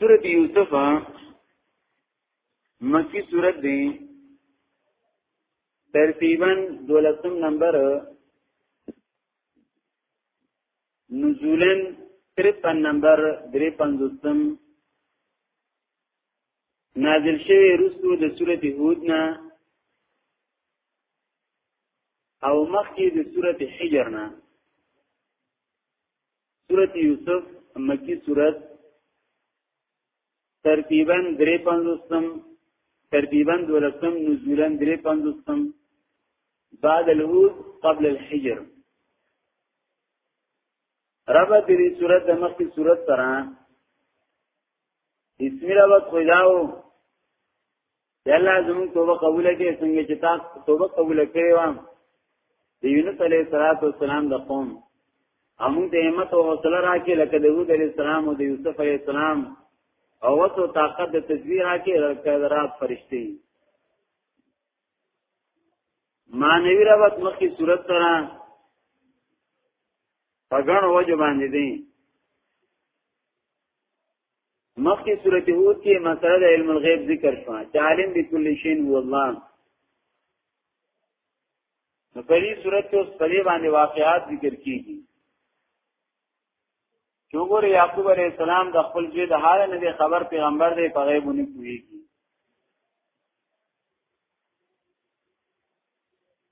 سورت یوسف مکی سورت دی ترتیبا دولسم نمبر نزولن ترپن نمبر دری پنزوستم نازل شوی رسو د سورت هود نه او مخکې د سورت حجر نه سورت یوسف مکی سورت ترتیبا درې پنځوستم ترتیبا دولسم نزولا درې پنځوستم بعد الهود قبل الحجر ربا دری صورت دمخ کی صورت سرا اسمی ربا خویداو چې الله زموږ توبه قبول کړي څنګه چې تاسو توبه قبول کړې و د یونس علیه السلام د قوم امون ته همت او حوصله راکې لکه د هود علیه السلام او د یوسف علیه السلام او وسو طاقت د تدبیر راکې لکه د رات فرشتي مانوی ربط مخی صورت سره پګړ وجه باندې دي مخکې سورته هود کې مسله د علم الغیب ذکر شوه چې عالم بكل شی هو الله نو په دې صورت کې اوس په دې باندې واقعات ذکر کیږي چوغور یعقوب علیہ السلام د خپل ځای د حال نه خبر پیغمبر دی په غیب نه کویږي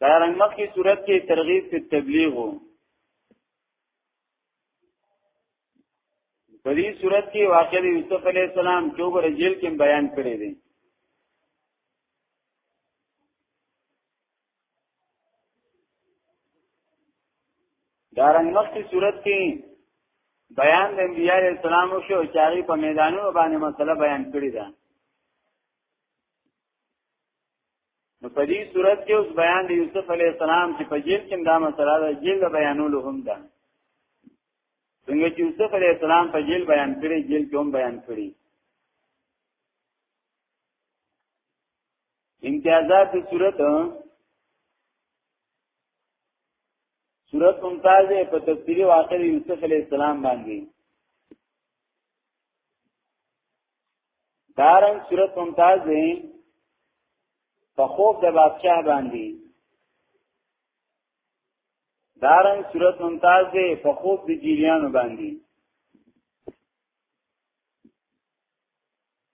دا رنګ مخکې صورت کې ترغیب په تبلیغ وو په دې صورت کې واقع د یوسف علی السلام جو ګر جیل کې بیان کړی دی دارنګ مخکې صورت کې بیان د انبیاء علی السلام شو چې هغه په میدانونو باندې مسله بیان کړی ده نو په دې صورت کې اوس بیان د یوسف علی السلام چې په جیل کې دا مسله ده جیل بیانولو هم ده څنګه چې یوسف علی السلام په جیل بیان کړي جیل کې هم بیان کړي امتیازات د صورت صورت ممتاز په تفصیلی واقع یوسف علی السلام باندې دارن صورت ممتاز دی په خوب د بادشاہ باندې دارن صورت ممتاز دی په خوب د جیریانو باندې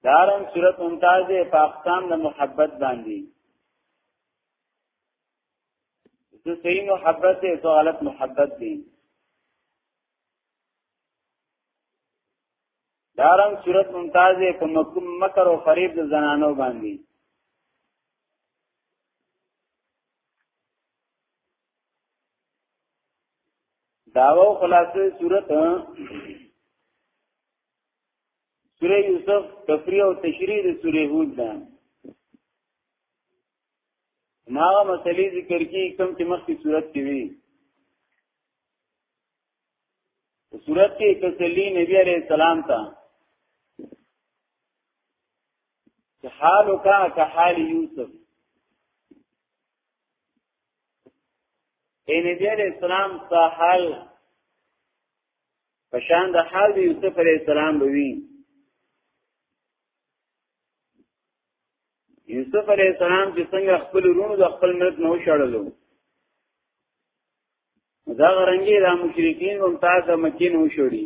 دارن صورت ممتاز دی په اقسام د محبت باندې څه صحیح محبت دی څه غلط محبت دی دارن صورت ممتاز په مکم مکر او فریب د زنانو باندې داو خلاصه صورت سوره یوسف تفریح او تشریح د سوره هود ده ما مسلې ذکر کی کوم چې مخکې صورت کې وی په صورت کې تسلی نبی عليه السلام ته حالک که حال یوسف اے نبی علیہ السلام ستا حال پشان د حال د یوسف علیہ السلام بوی یوسف علیہ السلام چې څنګه خپل رونو د خپل مرد نه وشړلو دا غرنګي دا مشرکین هم تاسو مکین وشوړي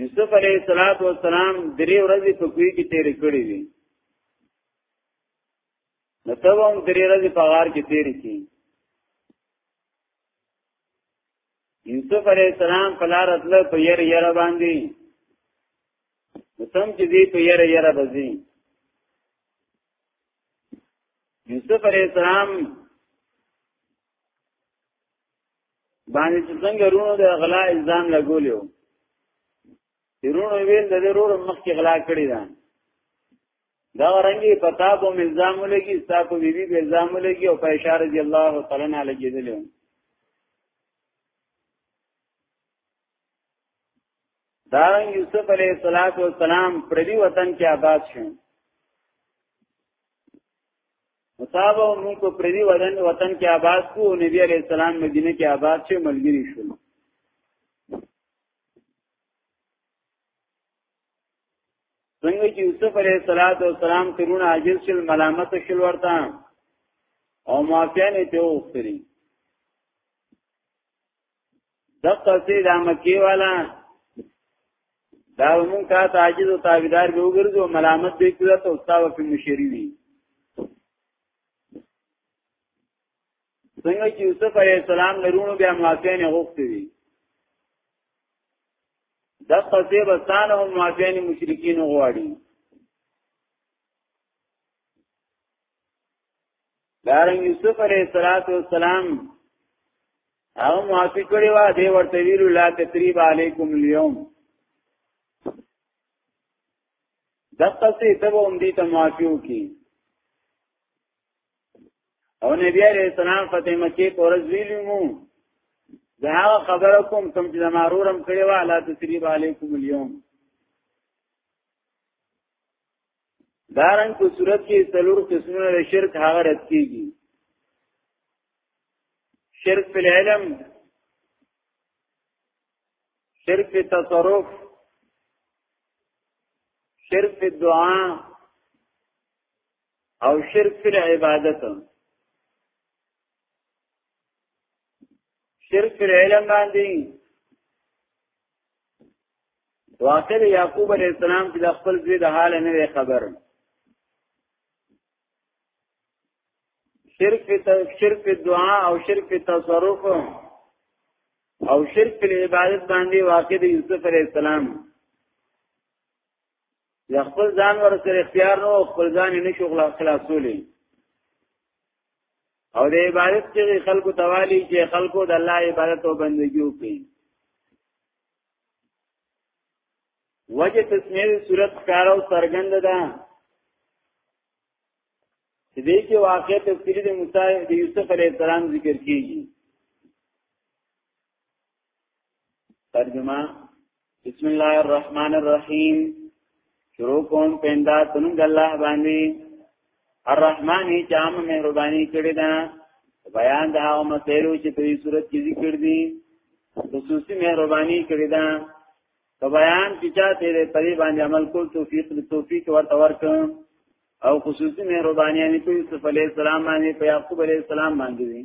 یوسف علیه السلام درې ورځې په کوی کې تیر کړې وي نو ته هم درې ورځې په غار کې تیر کی یوسف علیه السلام په لار اتل په ير ير باندې نو تم چې دې په ير ير بزي یوسف علیہ السلام باندې چې څنګه رونو د غلا الزام لګولیو رونو ویل د رونو مخ کې غلا کړی دا دا رنګي پتا په الزام لګي ستا په بیبي په الزام لګي او په اشاره دی الله تعالی نه لګیدلو دارن یوسف علیہ الصلات والسلام پردی وطن کې آباد شو مصاب مون کو پردی وطن وطن کې آباد کو نبی علیہ السلام مدینه کې آباد شو ملګری شو څنګه چې یوسف علیہ الصلات والسلام ترونه عاجز شل ملامت شل ورته او معافیانه ته وختري دقه سي دا مکی والا دا مونږ کا تعجز او تابعدار به وګرځو ملامت به کړو ته استاد په مشری وي څنګه چې یوسف علی السلام لرونو بیا موافقین غوښتي دي د قصې بسان هم موافقین مشرکین غواړي دارن یوسف علیہ الصلوۃ والسلام هغه معافی کړی وا دی ورته ویلو لا تقریب علیکم اليوم دغه څه ته به هم دي ته معافیو کی او نبی علیہ السلام فتح مکی پورز ویلو مو دا هغه خبره کوم کوم چې زمارورم کړی وا لا تقریب علیکم اليوم دارنګ په صورت کې څلور قسمونه د شرک هغه رد کیږي شرک په علم شرک په تصرف شرک په دعا او شرک په عبادت شرک په علم باندې واقع د یعقوب علی السلام چې د خپل زوی د حال نه وی خبر شرک فی شرک فی دعا او شرک فی تصرف او شرک فی عبادت باندې واقع د یوسف علی السلام د خپل ځان ور سره اختیار نو خپل ځان نه شغل خلاصولې او د عبادت چې خلکو توالي چې خلکو د الله عبادت او بندګي وکړي وجه تسمیه صورت کارو سرګند ده چې دې کې واقع تفسیر د موسی د یوسف علی السلام ذکر کیږي ترجمه بسم الله الرحمن الرحیم شروع کوم پیندا تنم د الله باندې الرحمن چې عام مهرباني کړی دا بیان دا او مسلو چې په صورت کې ذکر دي خصوصي مهرباني کړی دا په بیان چې چا تیرې پری باندې عمل کول توفیق د توفیق ورته ورکړ او خصوصي مهرباني یې په یوسف علی السلام باندې په یعقوب علی السلام باندې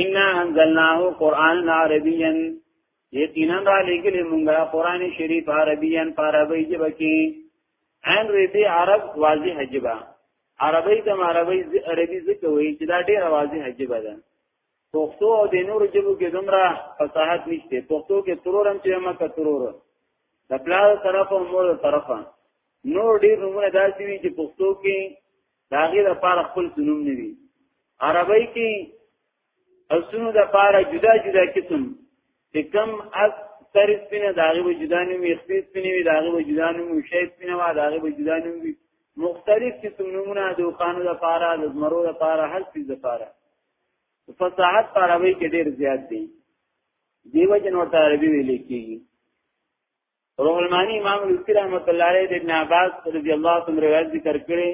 ان انزلناه قرانا عربيا یقینا را لګلې مونږه قران شریف عربيا په عربی ژبه کې ان ریبي عرب واضح جبا عربی ته عربی عربی ځکه وایي چې دا ډېر واضح جبا ده پښتو او د نور جبو کې دومره فصاحت نشته پښتو کې ترورم چې ما کترور د پلار طرف او مور طرفه نور ډېر نمونه داسې وي چې پښتو کې دا غیر لپاره خپل سنوم نه وي عربی کې اسونو د لپاره جدا جدا قسم چې کم از سر سپینه داغه به جدا نوم یې خپل سپینه وي داغه به جدا نوم یې شی سپینه وا داغه به جدا نوم وي مختلف قسم نمونه د وخانو د پاره د زمرو د پاره هر څه د پاره فصاحت پر عربی کې ډیر زیات دی دیو جن ورته عربی ویل کېږي روح المانی امام لوسی رحمت الله علیه د ابن عباس رضی الله عنه روایت ذکر کړي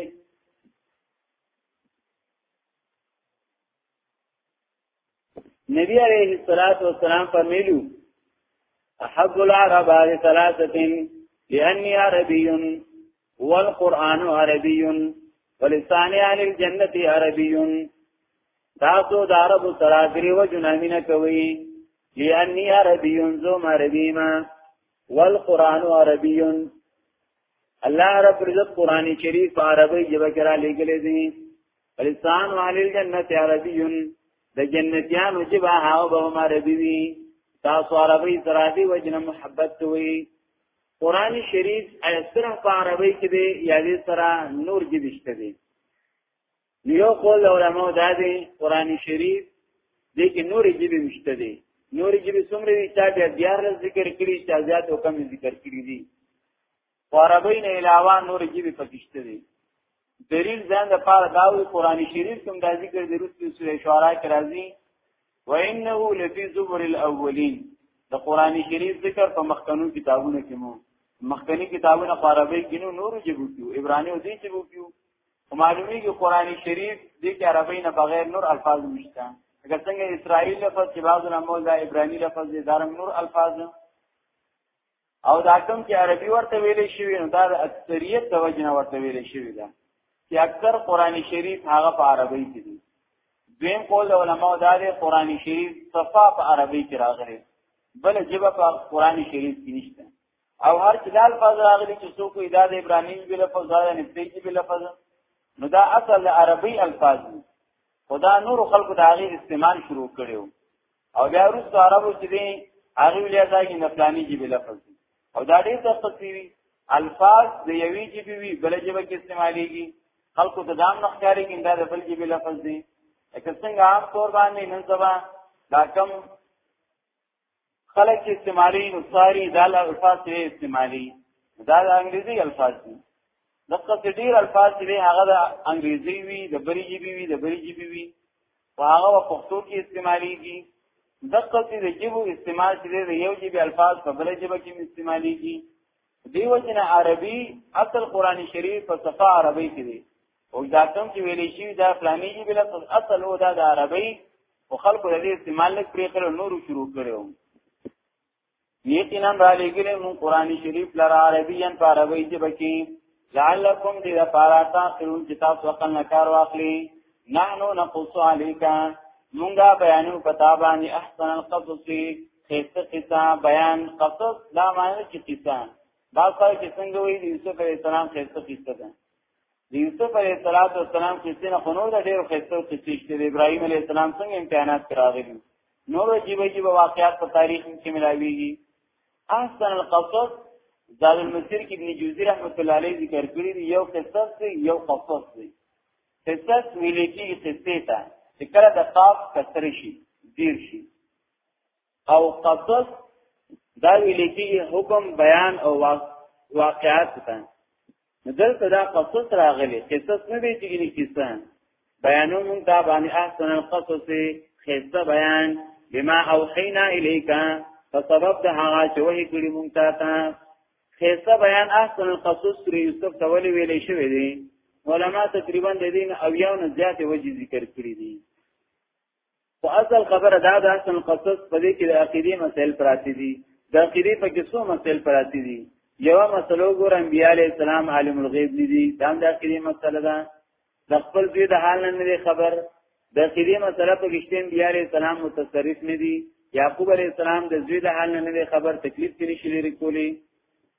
نبی علیہ الصلوۃ والسلام فرمایلو احب العرب لثلاثه لاني عربي والقران عربي ولساني عن الجنه عربي تاسو د عربو سره غری و جنامینه کوي لئنی عربیون زو مربیما والقران عربیون الله رب عزت قران شریف په عربی ژبه کې را لګلې دي لسان علی الجنت عربیون د جنتیانو چې به هاو به عربی وي تاسو عربی سره دی وجنه محبت کوي قران شریف ایسره په عربی کې دی یا دې سره نور کې دشته دی یو قول علماء دا دی قران شریف دې کې نورې جیبې مشته دي نورې جیبې څومره دي چې بیا دیار ذکر کړي چې زیات او کم ذکر کړي دي عربی نه علاوه نورې جیبې پکشته دي دلیل ځان د پاره دا وی قران شریف کوم دا ذکر د رسول سورې شعرا کې راځي وانه لفی زبر الاولین د قران شریف ذکر په مخکنو کتابونو کې مو مخکنی کتابونه عربی کې نو نورو جیبو کې عبرانی او دې جیبو کې معلومی کې قران شریف دې کې عربی نه بغیر نور الفاظ نشته اگر څنګه اسرائیل لفظ چې بعض علماء دا عبرانی لفظ دې دارم نور الفاظ او دا کوم چې عربي ورته ویلې شوی نو دا د اکثریت د وجنه ورته ویلې شوی دا چې اکثر قران شریف هغه په عربی کې دي دویم قول علماء دا دی قران شریف صفا په عربی کې راغلی بل جبه په قران شریف کې نشته او هر چې دال فاز راغلی چې څوک یې د ابراهیم بل لفظ دا نه پیږي بل لفظ نو دا اصل د عربي الفاظ دي خدا نور خلق د هغه استعمال شروع کړو او بیا وروسته عربو چې دي هغه ولیا دا کې نفلانی جی بل لفظ دي او دا ډېر تفصیلی الفاظ د یوې جبې وی بل جبې کې استعمالېږي خلق د دام نخکاری کې دا د بل جبې لفظ دي اکه څنګه عام طور باندې نن سبا دا کم خلک چې استعمالي نو ساری دا الفاظ یې استعمالي دا د انګریزي الفاظ دي دغه څه ډیر الفاظ دي هغه د انګریزي وي د بری جیبي وي د بری جیبي وي هغه په پښتو کې استعماليږي دغه څه د جیبو استعمال چې د یو جیبي الفاظ په بل جیبه کې استعماليږي دیو جن عربي اصل قران شریف په صفه عربي کې دي او دا کوم چې ویلې شي دا فلاني جی بل اصل او دا د عربی او خلکو د دې استعمال لک پرې کړو نورو شروع کړو یقینا را لګلې مون قران شریف لره عربین په عربی کې بکی لعلکم دې لپاره تاسو چې تاسو خپل کار واخلي نحنو نقص عليك مونږه بیانو پتا باندې احسن القصص خسته قصه بیان قصص دا معنی چې قصه دا څه چې څنګه وي د یوسف علی السلام خسته قصه ده د یوسف علیه السلام قصې نه خنور د ډېر خستو قصې چې د ابراهیم علیه السلام څنګه امتحانات راغلي نور عجیب عجیب واقعات په تاریخ کې ملاويږي احسن القصص زاد المسیر کې ابن جوزی رحمت الله علیه ذکر کړی دی یو قصص دی یو قصص دی قصص ویل کېږي قصې ته چې کله د قاف کثر شي ډیر شي او قصص دا ویل کېږي حکم بیان او واقعات ته دلته دا قصص راغلي قصص نه دی چې کیسه بیانو مونږ دا باندې احسن القصص خسته بیان بما اوحینا الیکا په سبب د هغه چې وਹੀ کړی مونږ ته تا خسته بیان احسن القصص سره یوسف ته ولې ویلې شوې دي علما تقریبا د دین او یو نه زیاتې وجې ذکر کړې دي خو اصل خبره دا ده چې قصص په دې کې د عقیدې مسائل پراتی دي د عقیدې په کې څو مسائل پراتی دي یو مسلو ګور انبیاء علی السلام عالم الغیب دي دا د عقیدې مسله ده د خپل دې د حال نه خبر د عقیدې مسله په کېشته انبیاء علی السلام متصرف نه دي یعقوب علی السلام د زوی د حال نه خبر تکلیف کې نشي لري کولی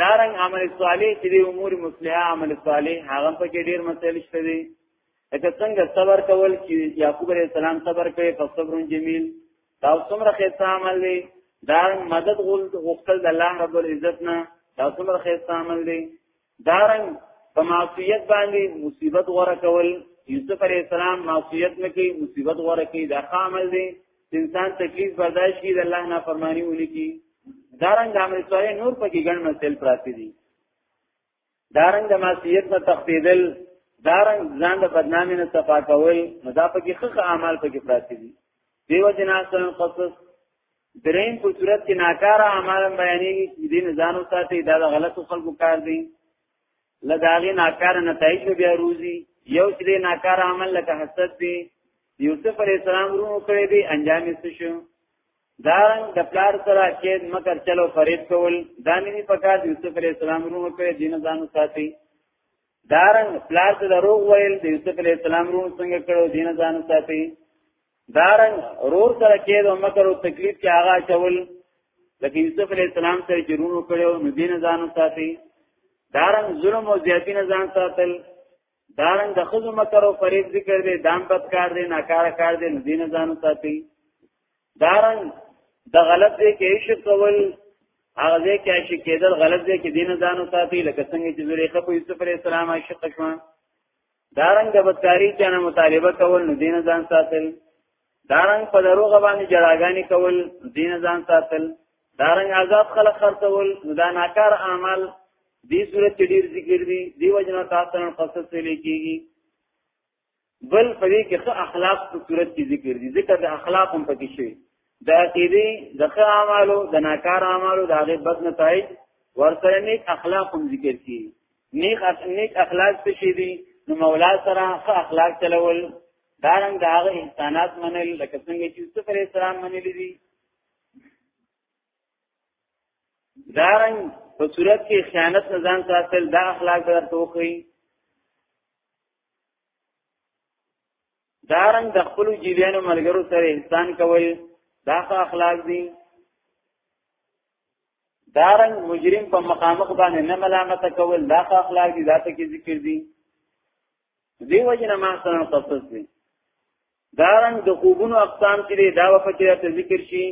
دارنګ عمل صالح چې دی امور مصلحه عمل صالح هغه په کې ډیر مسائل شته دي اته څنګه صبر کول چې یعقوب علیه السلام صبر کوي په صبر جمیل دا څومره خیسه عمل دی دارنګ مدد غول غوښتل د الله رب العزت نه دا څومره خیسه عمل دی دارنګ په معصیت باندې مصیبت غوړه کول یوسف علیه السلام معصیت نه کوي مصیبت غوړه کوي دا عمل دی انسان تکلیف برداشت کی د الله نه فرمانی ونی کی دارنګ د عمل صالح نور پکې ګڼ مسائل پراته دي دارنګ د معصیت نه تخفیدل دارنګ ځان د بدنامۍ نه صفا کول مضافه کې خخ اعمال پکې پراته دي دیو جنا سن قصص درین په صورت کې ناکاره اعمال بیانېږي چې دین ځانو ساتي دا د غلطو خلکو کار دی له داغه ناکار نتایج بیا روزي یو چې ناکار عمل لکه حسد دی یوسف علی السلام روح کړی دی انجام یې شو دارنګ د پلار سره چې مکر چلو فرید کول دا نه پکار یوسف علی السلام روح کړی دین ځان ساتي دارنګ پلار ته دروغ ویل د یوسف علی السلام روح څنګه کړو دین ځان ساتي دارن رور سره کې د مکر او تکلیف کې هغه چول لکه یوسف علی السلام سره جرونو کړو نو دین ځانو ساتي دارن ظلم او زیاتی نه ځان ساتل دارن د خزو مکر او فریب ذکر دی دام بد کار دی ناکار کار دی نو دین ځانو ساتي دارن د غلط دی کې عشق کول هغه دی کې عشق کېدل غلط دی کې دین ځانو ساتي لکه څنګه چې زریخه په یوسف علی السلام عشق شوه دارنګ د بدکاری چانه مطالبه کول نو دین ځان ساتل دارنګ په دروغ باندې جړاګانی کول دین ځان ساتل دارنګ عذاب خلق خرڅول نو دا ناکار اعمال دې صورت کې ډیر ذکر دي دی وجنه تاسو نن قصص ته لیکيږي بل په دې کې ښه اخلاق په صورت کې ذکر دي ذکر د اخلاق هم پکې شي د عقیده د ښه اعمالو د ناکار اعمالو د هغه بد نتایج ورسره نیک اخلاق هم ذکر کیږي نیک نیک اخلاق څه شي دي نو مولا سره ښه اخلاق چلول دارنګ دا هغه انسانات منل لکه څنګه چې یوسف علی السلام منل دي دارنګ په صورت کې خیانت نه ځان ساتل دا اخلاق درته وخی دارنګ د خپل جیلانو ملګرو سره احسان کول دا اخلاق دي دارنګ مجرم په مقامخ باندې نه ملامت کول دا اخلاق دي ذاته کې ذکر دي دیو جن ما سره تفصیل دي دارنګ د خوبونو اقسام چې دا په کې ته ذکر شي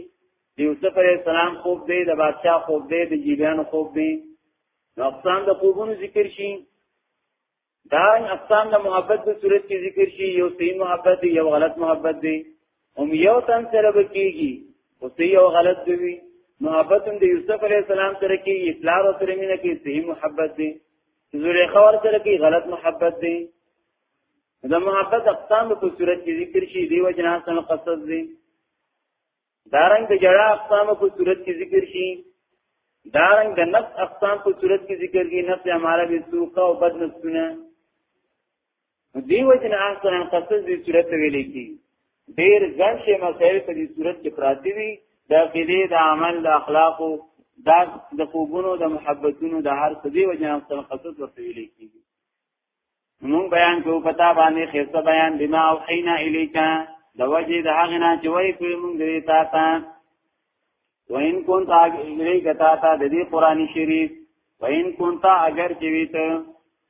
د یوسف علی السلام خوب دی د بادشاہ خوب دی د جیلانو خوب دی نو اقسام د خوبونو ذکر شي دارن اقسام د محبت په صورت کې ذکر شي یو صحیح محبت دی یو غلط محبت دی هم یو تن سره بکیږي او صحیح او غلط دی محبت د یوسف علی السلام سره کې اطلاع او سره مینه کې صحیح محبت دی زلیخا ور سره کې غلط محبت دی د محبت اقسام په صورت کې ذکر شي دی وجنا سن قصص دی دارنګ د جړا اقسام په صورت کې ذکر شي دارنګ د نفس اقسام په صورت کې ذکر شي نفس اماره به سوقه او بد نفسونه دیو جن احسن قصص دې صورت ویلې کی ډیر ځان شي مسائل په دې صورت کې پراتی وي د عقیده د عمل د اخلاق د د خوبونو د محبتونو د هر څه دی وجه احسن قصص ورته ویلې کیږي مون بیان کو پتا باندې خسته بیان بما او حینا الیکا د وجه د هغه نه چې وای په مونږ دې تا تا وین کون تا الیکا تا تا د دې قران شریف وین کون تا اگر چې ویت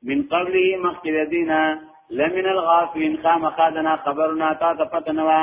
من قبله مخکې دینا لمن الغافلین خامخادنا خبرنا تا ته پتنوا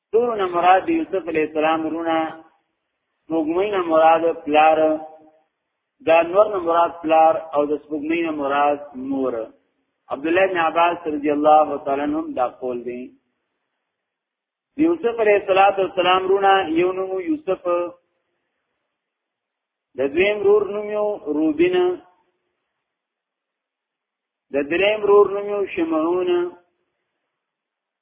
تورو نه مراد یوسف علی السلام رونه سپوږمۍ نه مراد پلار دا نور نه مراد پلار او د سپوږمۍ نه مراد مور عبد الله بن عباس رضی الله تعالی عنهم دا قول دی یوسف علیہ الصلات والسلام رونا یو نوم یوسف د دویم رور نوم یو روبین د دریم رور نوم یو شمعون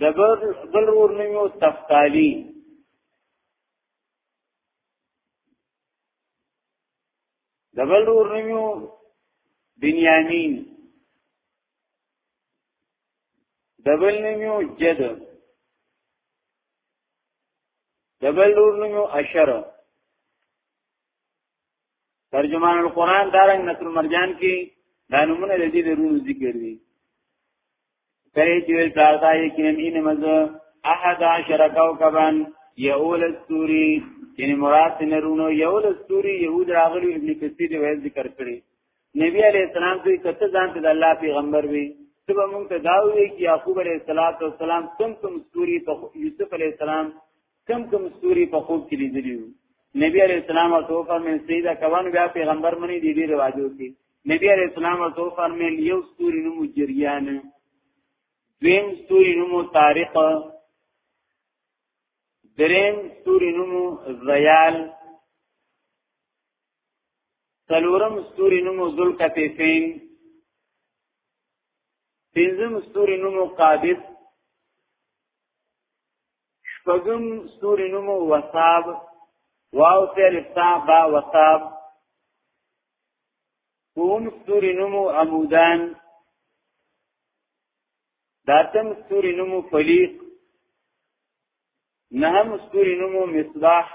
د بل ور نومو تفتالی د بل ور نومو بنیامین د بل نومو جد د بل ور نومو اشر ترجمان القرآن دارنګ نصر مرجان کې دا نمونه د دې درونو ذکر دي کله چې ویل تاسو یې کینم ان مز احد عشر کوكبن یول استوری یعنی مراد نرونو یول استوری یهود راغلی ابن کثیر وې ذکر کړی نبی علیہ السلام دوی کته ځان ته الله پیغمبر وی تبه مونږ ته داوی چې یعقوب علیہ السلام تم تم استوری په یوسف علیہ السلام کم کم ستوري په خوب کې لیدلی وو نبی علیہ السلام او تو فرمایي سیدا کوان بیا پیغمبر منی دی ډیر واجو کې نبی علیہ السلام او تو فرمایي یو ستوري نوم جریان دویم ستوري نوم طارق دریم ستوري نوم زیال سلورم ستوري نوم ذوالکفیفین پنځم ستوري نوم قابض شپږم ستوري نوم وصاب واو فعل تا با وصاب کوم ستوري نوم عمودان داتم ستوري نوم فلیق نهم ستوري نوم مصباح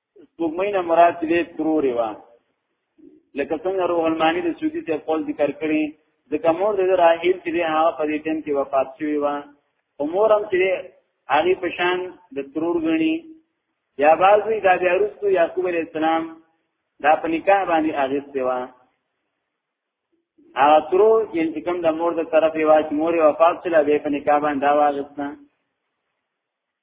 سپوږمۍ نه مراد دې تروري وا لکه څنګه روح المانی د سودی ته قول ذکر کړي ځکه مور د راحیل چې هغه په دې ټیم کې وفات شوی و عمر هم چې هغه په شان د ترور غني یا بازوی دا بیا رسو یعقوب علی السلام دا په نکاح باندې اغست و هغه ترور یې چې کوم د مور د طرف یې واچ مور وفات شله به په نکاح باندې دا واغستنه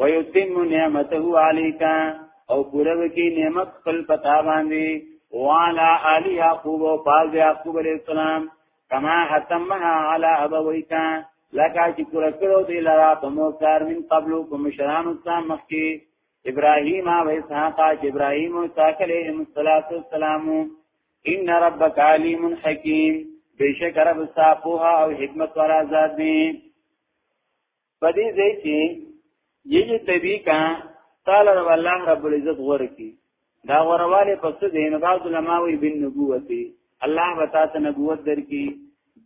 ويتم نعمته عليك او پوره وکي نعمت خپل پتا باندې وعلى آل يعقوب او پاز يعقوب عليه السلام کما اتمها على ابويك لکه چې پوره کړو دی لرا په مو کار من قبل کوم شرانو سره مخکي ابراهيم او اسحاق ابراهيم او اسحاق عليهم السلام ان ربك عليم حكيم بشک رب صاحب او حکمت والا ذات دی په دې ځای کې یجی تبی کا تعالی رب الله رب العزت غور کی دا غورواله پس دې نه بعض علماء وی بن نبوتی الله وتا ته نبوت درکی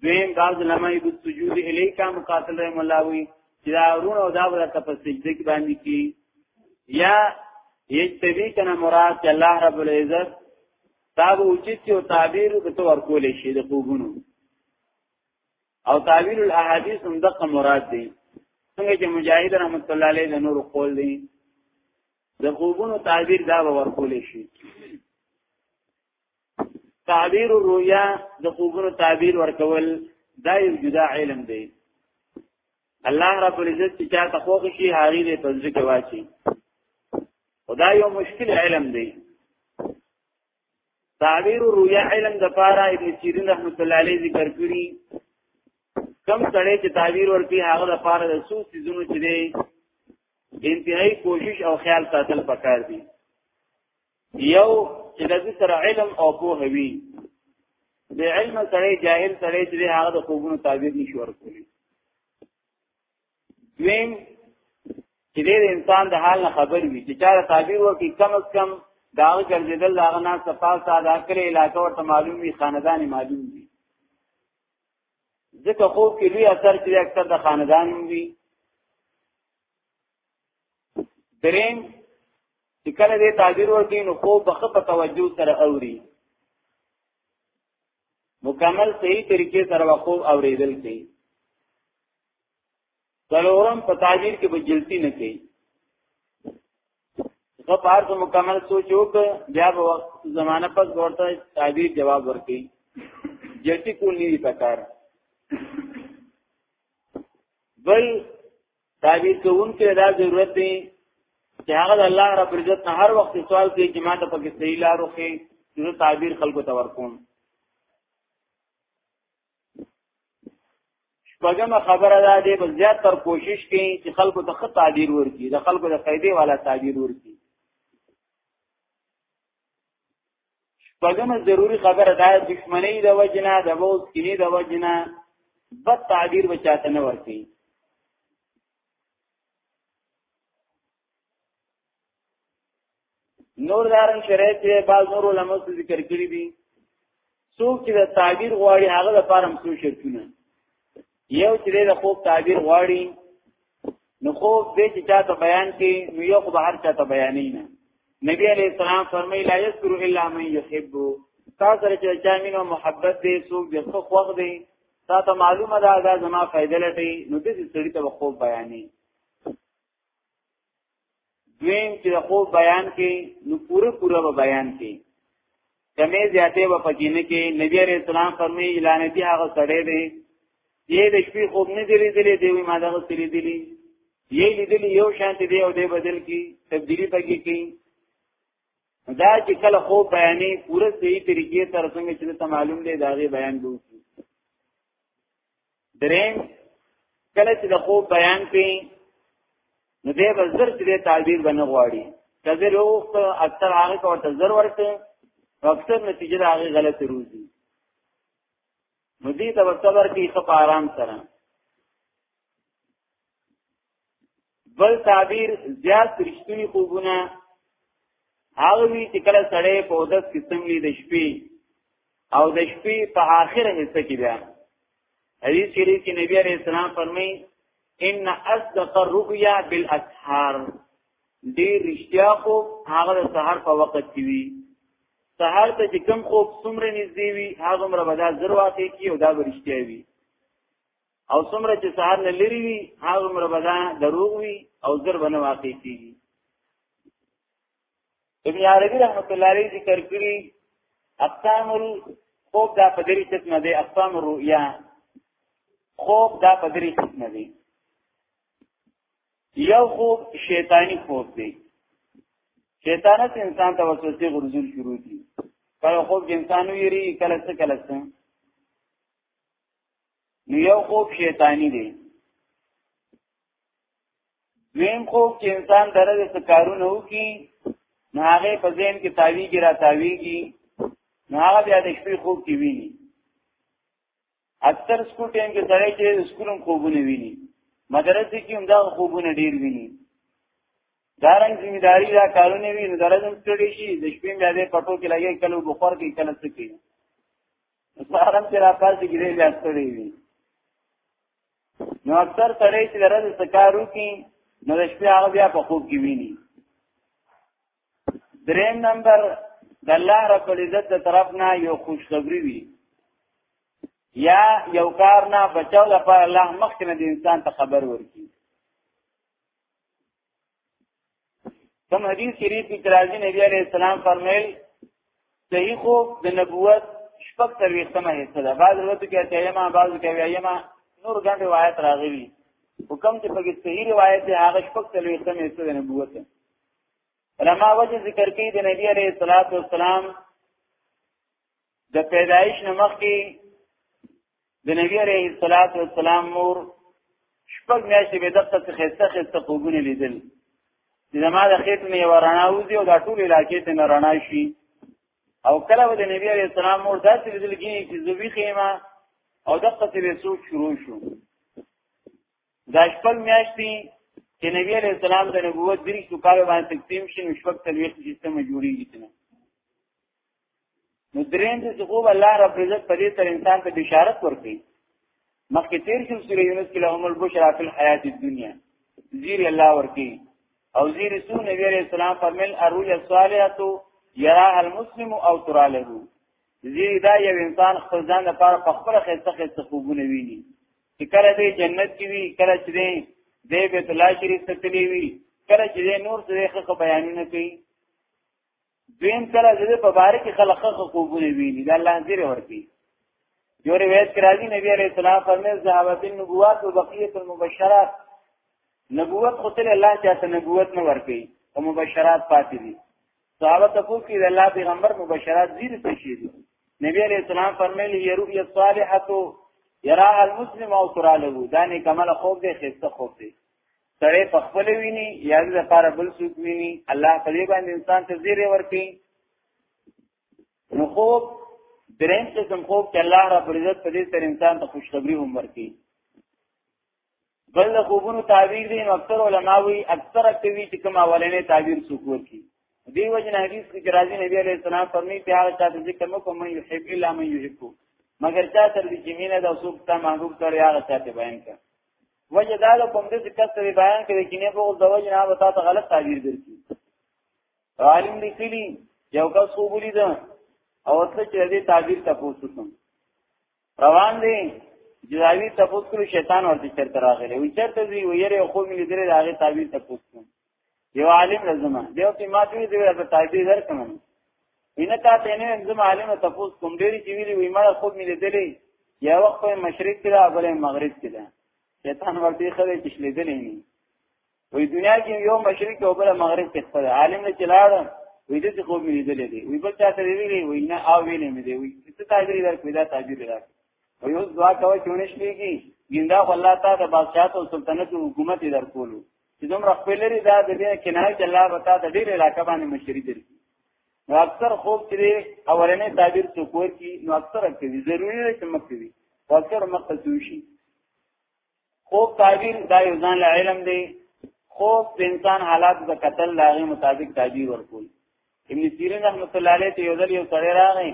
دویم بعض علماء د سجود الیکا مقاتل رحم الله وی چې دا ورونه او دا ورته په سجده کې باندې کی یا یجتبی کنا مراد چې الله رب العزت تاب اوچت او تعبیر به تو ورکول شي د قوبونو او تعویل الاحادیث هم دغه مراد دی څنګه چې مجاهد رحمت الله علیه د نور قول دی د خوبونو تعبیر دا به ورکول شي تعبیر الرؤیا د خوبونو تعبیر ورکول دا یو جدا علم دی الله رب العزت چې چاته خوښ شي هغه دې په ځکه واچي خدا یو مشکل علم دی تعبیر الرؤیا علم د پاره ابن سیرین رحمت الله علیه ذکر کړی کم سړی چې تعبیر ورکی هغه د پاره د څو سيزونو چې دی انتهایی کوشش او خیال ساتل پکار دی یو چې د سره علم او پوه وی د علم سره جاهل سره چې هغه د خوبونو تعبیر نشور کولی دویم چې دې انسان د حال نه خبر وي چې چا تعبیر ورکړي کم از کم دا ګرځیدل هغه نه صفال ساده اکرې علاقه ورته معلوم وي خاندان معلوم وي ځکه خو کې لوی اثر چې اکثر د خاندان وي دریم چې کله دې تعبیر ورکړي نو خو بخښه په توجه سره اوري مکمل صحیح طریقې سره وقوف اوریدل کوي څلورم په تعبیر کې به جلتی نه کوي غو پار ته مکمل سوچ وک بیا به وخت زمانہ پس ورته تعبیر جواب ورکړي جلتی کول نه پکار بل تعبیر کوون کې دا ضرورت دی چې هغه د الله رب عزت نه هر وخت سوال کوي چې ما ته پکې صحیح لارو کې زه تعبیر خلکو ته ورکوم شپږمه خبره ده دې بل زیات تر کوشش کړي چې خلکو ته ښه تعبیر ورکړي د خلکو د فائدې والا تعبیر ورکړي شپږمه ضروری خبره ده دښمنۍ د وجنا د بوز کینې د وجنا بد تعبیر بچاته نه ورکړي نور دارن شرایط دی بعض نور علماء ذکر کړی دي څوک چې د تعبیر غواړي هغه د فارم څو شرطونه یو چې د خوب تعبیر غواړي نو خوب دې چې چاته بیان کې نو یو خو به هر چاته بیانې نه نبی علیہ السلام فرمایي لا یذکر الا من یحب تاسو چې چا مين او محبت دې څوک دې خو خوښ دې تاسو معلومه ده دا زما فائدې لټي نو دې سړي ته خوب بیانې دویم چې خو بیان کې نو پوره پوره به بیان کې کمې زیاتې به پکې نه کې نبی عليه السلام فرمایي اعلان دي هغه سړی دی یې د شپې خوب نه دی لیدلی دی ما دغه سری دی یې لیدلی یو شان دی او دی بدل کې تبدیلی پکې کې دا چې کله خو بیانې پوره صحیح طریقې سره څنګه چې ته معلوم دی داغه بیان دوی درې کله چې د خوب بیان کوي نو دې بزر چې تعبیر باندې غواړي کزر وخت اکثر هغه کو ته زر ورته اکثر نتیجه هغه غلط روزي نو دې ته صبر کې خپ آرام سره بل تعبیر زیات رښتونی خوبونه هغه وی چې کله سړی په اودس کې څنګه د شپې او د شپې په آخره حصہ کې بیا حدیث شریف کې نبی عليه السلام فرمایي ان اصدق الرؤيا بالاسحار دې رښتیا خو هغه د سحر په وخت کې وی سحر ته چې کم خوب څومره نږدې وي هغه مر به دا زر واقع کی او دا ورشته وي او څومره چې سهار نه لري وي هغه عمر بدا دروغ وي او زر بنه واقع کیږي ابن عربی رحمت الله علیه ذکر کړی اقسام الخوف دا په دری قسمه دی اقسام الرؤیا خوف دا په دری قسمه دی یو خوف شیطانی خوف دی شیطانت انسان ته وسوسه غرزول شروع دي کله خوف انسان ویری کله څه کله څه نو یو خوب شیطانی دی دویم خوب چې انسان درجه څه کارونه وکي نو هغه په ذهن کې تاویږي را تاویږي نو هغه بیا د شپې خوب کې ویني اکثر سکول ټیم کې سره چې سکولم خوبونه ویني مدرسې کې هم دا خوبونه ډیر ویني دارنګ ذمہ داری دا کارونه وی نو درځم ستړي شي د شپې بیا د پټو کې لګي کلو بخور کې کله څه کوي سارم چې را پاتې ګرې بیا ستړي وي نو اکثر سړی چې درځ سکارو کې نو د شپې هغه بیا په خوب کې ویني دریم نمبر د الله رب العزت د طرف نه یو خوشخبری وي یا یو کار نه بچاو لپاره الله مخکې د انسان ته خبر ورکړي کوم حدیث شریف کې ترازی نبی علیہ السلام فرمایل صحیح خو د نبوت شپږ تر وختمه حصہ ده بعض وروته کې ایمه بعض کې ایمه نور ګڼ روایت راغلي حکم چې په صحیح روایت دی هغه شپږ تر وختمه حصہ د نبوت علماء وجه ذکر کوي د نبی علیہ الصلوۃ والسلام د پیدایش نه مخکې د نبی عليه الصلاة والسلام مور شپږ میاشتې به دغه څه خسته خسته خوبونه لیدل زما د خېټ نه یو رڼا وځي او دا ټول علاقې ته نه رڼا شي او کله به د نبی عليه السلام مور داسې لیدل کېږي چې زوی خېما او دغه څه به سوچ شروع شو دا شپږ میاشتې چې نبی عليه السلام د نبوت درې څو کال باندې تقسیم شي نو شپږ تلويخ سیستم جوړیږي نو درېم چې خو الله رب عزت په دې تر انسان ته بشارت ورکړي مخکې تیر شو سورې یونس کې لهم البشرا فی الحیات الدنیا زیر الله ورکی او زیر سو نبی علیہ السلام فرمل اروی الصالحات یرا المسلم او ترا له زیر دا یو انسان خپل ځان لپاره په خپل خسته خسته خوبونه ویني چې کله دې جنت کې وي کله چې دې دې بیت الله شریف ته تللی وي کله چې دې نور څه ښه بیانونه کوي دویم کله د په باره کې خلق خو خوبونه ویني دا الله انځره ورکی یو روایت کې راځي نبی عليه السلام فرمایي ذهبت النبوات وبقيه المبشرات نبوت خو تل الله چاته نبوت نه ورکی او مبشرات پاتې دي صحابه ته پوښتنه کوي الله پیغمبر مبشرات زیر څه شي دي نبی عليه السلام فرمایلی یې رؤیا صالحه یرا المسلم او ترا له دا نه کمل خوب دی خسته خوب دی سره په خپل ویني یا د لپاره بل څوک ویني الله په دې باندې انسان ته زیری ورکړي نو خوب دریم قسم خوب چې الله رب العزت په دې سره انسان ته خوشخبری هم ورکړي بل خوبونو تعبیر دي نو اکثر علما وی اکثر کوي چې کوم اولنې تعبیر څوک ورکړي دی وجه نه حدیث کې راځي نبی عليه السلام فرمایي په هغه چاته چې کوم کوم یحب الا من یحب مگر چا تر دې چې مینه د اوسوب ته محبوب کړی هغه چاته بیان کړي وجه دا ده کوم دې کس ته بیان کړي چې نه بغض د وجه نه به تاسو غلط تعبیر درکړي عالم لیکلی یو کس وګړي ده او څه چې دې تعبیر تاسو کوم روان دي جزاوی تاسو کړو شیطان ورته چرته راغلی وي چرته وی ویره خو مې دې راغی تعبیر تاسو کوم یو عالم لزمه دیو تی ما دوی دی راته تایبی درکم وینه تا ته نه زم عالم ته پوس کوم ډیری چې ویلی وی مړه خود مې لیدلې یا وخت په مشرق کې دا بلې مغرب کې دا شیطان ورته خره چې لیدلې نه وی دنیا کې یو مشرق او بل مغرب کې خپل عالم نه چلاړ وی دې خو مې لیدلې دی وی بل چا ته ویلی وی نه او ویلې مې دی وی څه تایبی درکې دا تایبی درکې او یو دعا کوي چې ونشلېږي ګیندا خو الله تعالی د بادشاہت او سلطنت او حکومت یې درکولو چې دومره خپل لري دا د دې کنایه چې الله وتا د ډېر علاقه باندې مشری دي نو اکثر خوب چې اولنې تعبیر څوک ورکی نو اکثر کوي ضروري نه چې مخ کوي اکثر مخ ته شي خوب تعبیر دا یو ځان له علم دی خوب د انسان حالات د قتل لاغي مطابق تعبیر ورکول ابن سیرین رحمت الله علیه ته یو ځل یو سړی راغی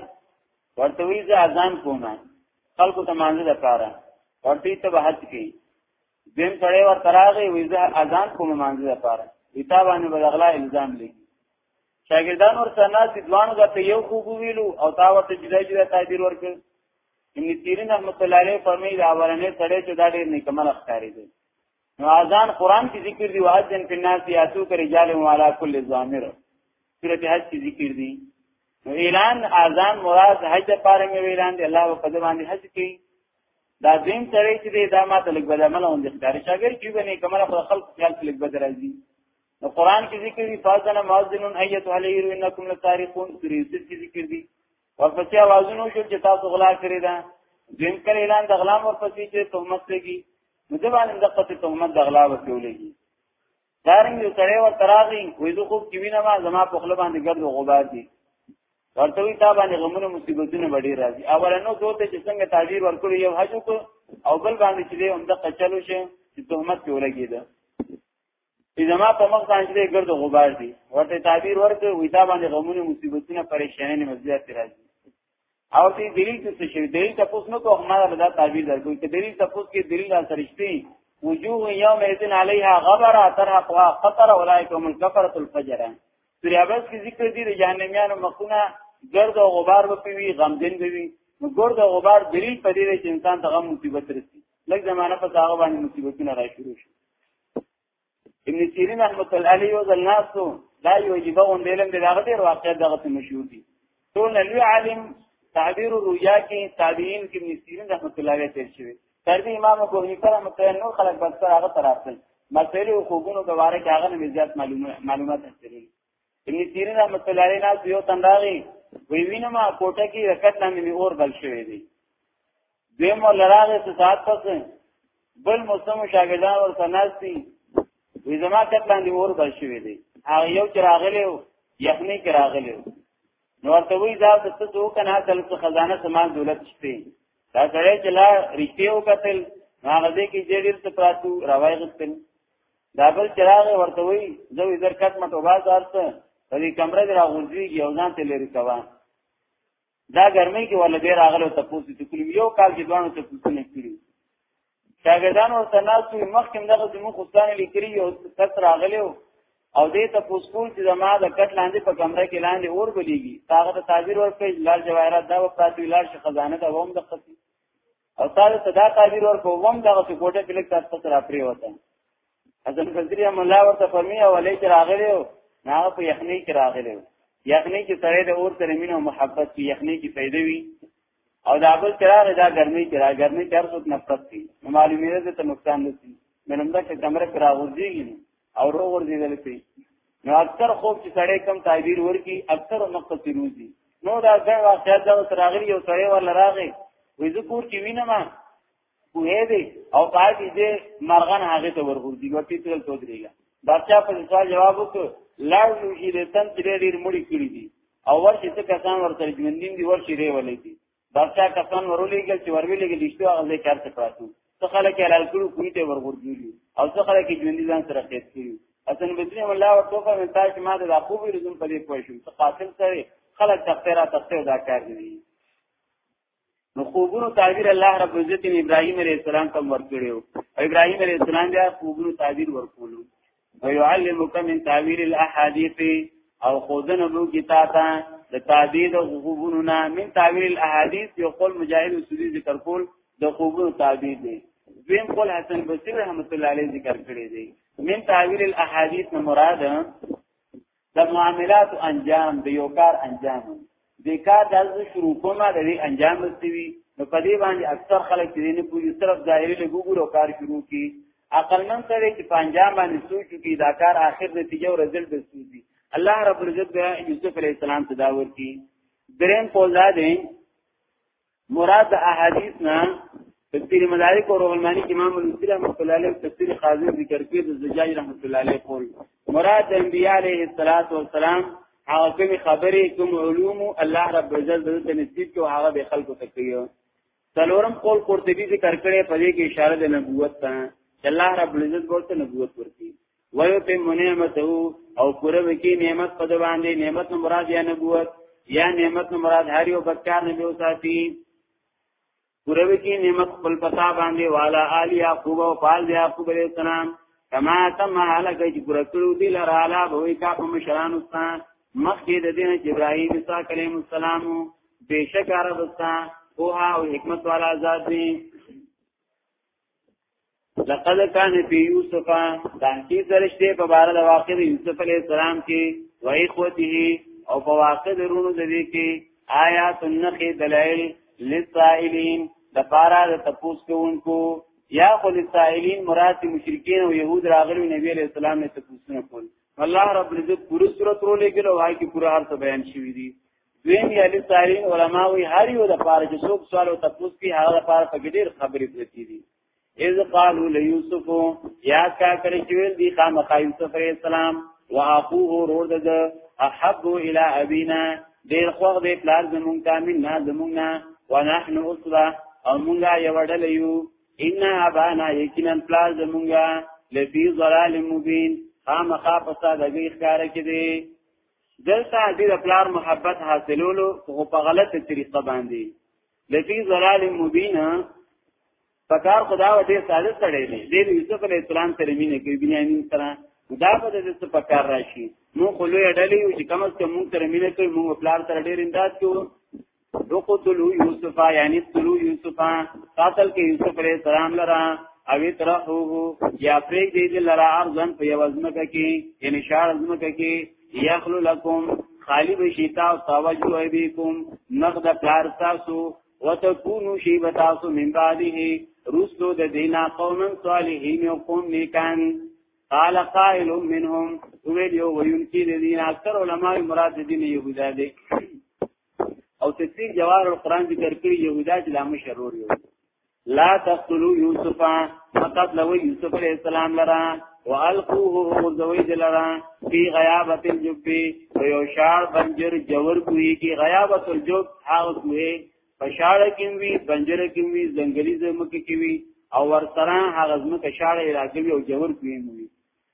ورته وی زه اذان کوم خلکو ته مانځه د پاره ورته ته به حج کوي دیم سړی ورته راغی وی زه اذان کوم مانځه لپاره کتاب باندې بلغلا الزام لګي شاګردان ورته ناس دوانو ته یو خوب ویلو او تا ورته جدا جدا تعبیر ورکړ ابن سیرین رحمۃ اللہ علیہ فرمایي دا اولنې سړی چې دا ډېر نکمل ښکاری دی نو اذان قران کې ذکر دی واذن فی الناس یاتو کر رجال والا کل ظامر سورۃ حج کې ذکر دی نو اعلان اذان مراد حج لپاره مې اعلان دی الله په دې باندې حج کوي دا زم سره چې دی دا ماته لګ بد عمل اون دي ښکاري شاګر چې بني کمره په خلق خیال کې لګ بد راځي نو قران کې ذکر دی فاذن مؤذن ايت عليه انكم لتارقون سورې یوسف کې ذکر دی ورپسې आवाजونو شو چې تاسو غلا کړی دا زم کړه اعلان د غلام ورپسې چې تهمت لګي نو ځوان د قصې تهمت د غلا وکولېږي دارنګ یو سړی ورته راغی وې زه خوب کې وینم زما په خپل باندې ګرد غبار دي ورته وی تا باندې غمونه مصیبتونه وړي راځي اولنو دوه ته چې څنګه تعبیر ورکړي یو حج کو او بل باندې چې هم د قچلو شي چې تهمت کې ولګیده چې زما په مخ باندې ګرد غبار دي ورته تعبیر ورکړي وې تا باندې غمونه مصیبتونه پریشانې مزیات راځي او دې دلیل څه څه شي دلیل ته پوس نو کو ما دا تعبیر درکو چې دلیل ته پوس کې دلیل را سرشتي وجوه یوم اذن علیها غبرا ترهقها قطر اولئک هم الكفرۃ الفجر سورې ابس کې ذکر دي د جهنميانو مخونه ګرد او غبار وپوي غمجن وي نو ګرد او غبار دلیل په دې چې انسان ته غم مصیبت رسي لږ زمانہ په هغه باندې مصیبتونه را شروع شي ابن سیرین رحمت الله علیه او ذلناسو دا یو جبه غون دیلم د هغه ډیر واقعیت دغه څه مشهور دي ټول لوی عالم تعبیر الرؤیا کې تابعین کې ابن سیرین رحمت الله علیه تیر شوی تر دې امام ابو حنیفه رحمت الله نور خلق بس هغه تر اصل مسئله او خوبونو د واره کې هغه نه زیات معلومات معلومات حاصلې ابن سیرین رحمت الله علیه ناس یو تن راغی وی وینم کوټه کې رکعت لاندې می اور بل شوی دی دیم ولراغه څه ساعت پس بل موسم شاګردان ور سناستی وی زما کټ لاندې اور بل شوی دی هغه یو چې راغلی و یخنی کې راغلی و نو ورته وی دا د څه دوه کنه تل څه خزانه سامان دولت شته دا سره چې لا رښتیا وکتل هغه دې کې جګړه ته پاتو راوای غوښتل دا بل چراغ ورته وی زه یې در کټ مټ وباز ارته په دې کمره دې راغونځيږي او ځان ته لري کوا دا ګرمۍ کې ول ډیر اغلو تاسو ته کلی یو کال کې دوانو ته څه نه کړی شاګردان او تناسو مخکې دغه زمو خوستان لیکري او تاسو راغلو او دې ته پوسکول چې زما د کټ لاندې په کمره کې لاندې اور بلیږي هغه ته تعبیر ورکړي لال جواهرات دا و پاتې لال شي خزانه دا هم د قصې او تاسو ته دا تعبیر ورکو وم دا چې کوټه کې لیک تاسو سره پری وته حسن خضری مولا ورته فرمی او علی چې راغلی او نه په یخنی کې راغلی یخنی کې سره د اور سره مين او محبت کې یخنی کې پیدا وی او دا بل چراغ دا ګرمي کې را ګرمي تر څو نفرت کی معلومیږي ته نقصان نسی منم دا چې کمره کرا ورځيږي او رو ورځېدل پی نو اکثر خوب چې سړی کم تعبیر ورکی اکثر مقصد روزي نو دا ځای واقعیت دا تراغلی یو سړی ول راغی وې زه کور کې وینم کوه دی او پاتې دې مرغان هغه ته ورغورځي او پیتل تو درېګا بادشاہ په سوال جواب وکړ لاړ نو چې دې تن چې ډېر مړی کړی دي او ورته څه کسان ورته ژوندین دي ورشي ری ولې دي بادشاہ کسان ورولېږل چې ورولېږل دي هغه ځای چارته پاتو څه خلک یې حلال کړو کوی ته ورغورځولي او څه خلک یې ژوندي ځان سره قید کړي حسن بصری الله ورته په مثال چې ما د خوب رزم په دې پوه شو څه قاتل سره خلک تخترا تختر دا کار دي نو خوبونو تعبیر الله رب عزت ابراهیم علیه السلام کوم ورکړو ابراهیم علیه السلام بیا خوبونو تعبیر ورکولو ويعلمك من تعبير الاحاديث او خوزن بو کتابا د تعبیر د غوبونو نه من تعبیر الاحاديث یو قول مجاهد سودی ذکر کول د غوبونو تعبیر دی دویم قول حسن بصری رحمت الله علیه ذکر کړی دی من تعبیر الاحاديث نه مراد د معاملات انجام د یو کار انجام د کار د ارزو شروع کومه د دې انجام مستوي نو په دې باندې اکثر خلک دې نه پوهیږي صرف ظاهري له ګوګل او کار شروع کی عقل من سره چې پنجاب باندې سوچ کی دا کار اخر نتیجه او رزلټ دسوځي الله رب العزت به یوسف علی السلام تداور کی دریم پوزا دې مراد احادیث نه تفسیر مدارک او روحانی امام الوسی رحمۃ اللہ علیہ تفسیر قاضی ذکر کړی د زجاج رحمۃ اللہ علیہ قول مراد انبیاء علیہ الصلات والسلام هغه کوم خبرې کوم علوم الله رب عزت د دې نصیب کې هغه به خلکو ته کوي څلورم قول قرطبی ذکر کړی په دې کې اشاره د نبوت ته الله رب عزت ورته نبوت ورکړي ويتم نعمته او پوره وکي نعمت په د باندې نعمت نو مراد یا نبوت یا نعمت نو مراد هر یو بدکار نه یو ساتي پوره وکي نعمت خپل پتا باندې والا آل یعقوب او پال یعقوب علیہ السلام کما تم هلک چې پوره کړو دي لره علا بوي کا په مشرانو ستان مخکې د دین چې ابراهیم عیسی کلیم السلام بشک عربستان او او حکمت والا ذات دی لقد کان فی یوسف دانکی سرشته په بار د واقع د یوسف علی السلام کې و اخوته او په واقع د رونو د دې کې آیات النخی دلائل للسائلین د پارا د تپوس کوونکو یا خو للسائلین مراد مشرکین او یهود راغلو نبی علی السلام نه تپوسونه کول الله رب العزت پوره صورت رو لګل او هاي کې پوره هر څه بیان شوی دی دویم یعنی سارین علما وی هر یو د پاره چې څوک سوال او تپوس کی هغه د پاره په ډیر خبرې پرتی دي اذ قالوا ليوسف یا کا کړی چې ویل دی خامخ یوسف علیہ السلام واخوه رود د احب الى ابینا ډیر خوغ دی پلار زمون کامل نه زمون نه ونحن اسره او مونږه یو ډل یو ان ابانا یقینا پلار زمونږه لفی ضلال مبین خامخا په ساده ګی ښکار کې دی دلته دې د پلار محبت حاصلولو خو په غلطه طریقه باندې لفی ظلال مبین پکار خدا و دې ساده سره دی دې یوسف علی السلام سره مینه کوي بنیامین سره دا په دې څه پکار راشي مو خو لوی ډلې یو چې کم از کم مونږ سره مینه کوي مونږ پلار سره ډېر انداز کوو وقتلوا یوسف یعنی قتلوا یوسف قاتل کې یوسف علیہ السلام لرا او ترحوه یا پریک دی دل لرا ارزن په یو ازمکه کې یعنی شار ازمکه کې یخلو لکم خالی بشی تاو تاوجو ایبیکم نقد پلار تاسو وتکونو شی بتاسو من بعده رسلو د دینا قومن صالحین و قوم نیکان قال قائل منهم ویل یو ویونکی د دین اکثر علماء مراد دین یهودا دی او تفسیر جواهر القرآن ذکر کړی یهودا چې لا مشر ور یو لا تقتلوا یوسف فقط لو یوسف علیہ السلام لرا والقوه غزوی دلرا فی غیابت الجب ویوشار بنجر جور کوئی کی غیابت الجب حاغ کوئی پشاړه کې وي بنجره کې وي ځنګلي زمکه کې وي او ورسره هغه زمکه شاړه علاقې او جوړ کې وي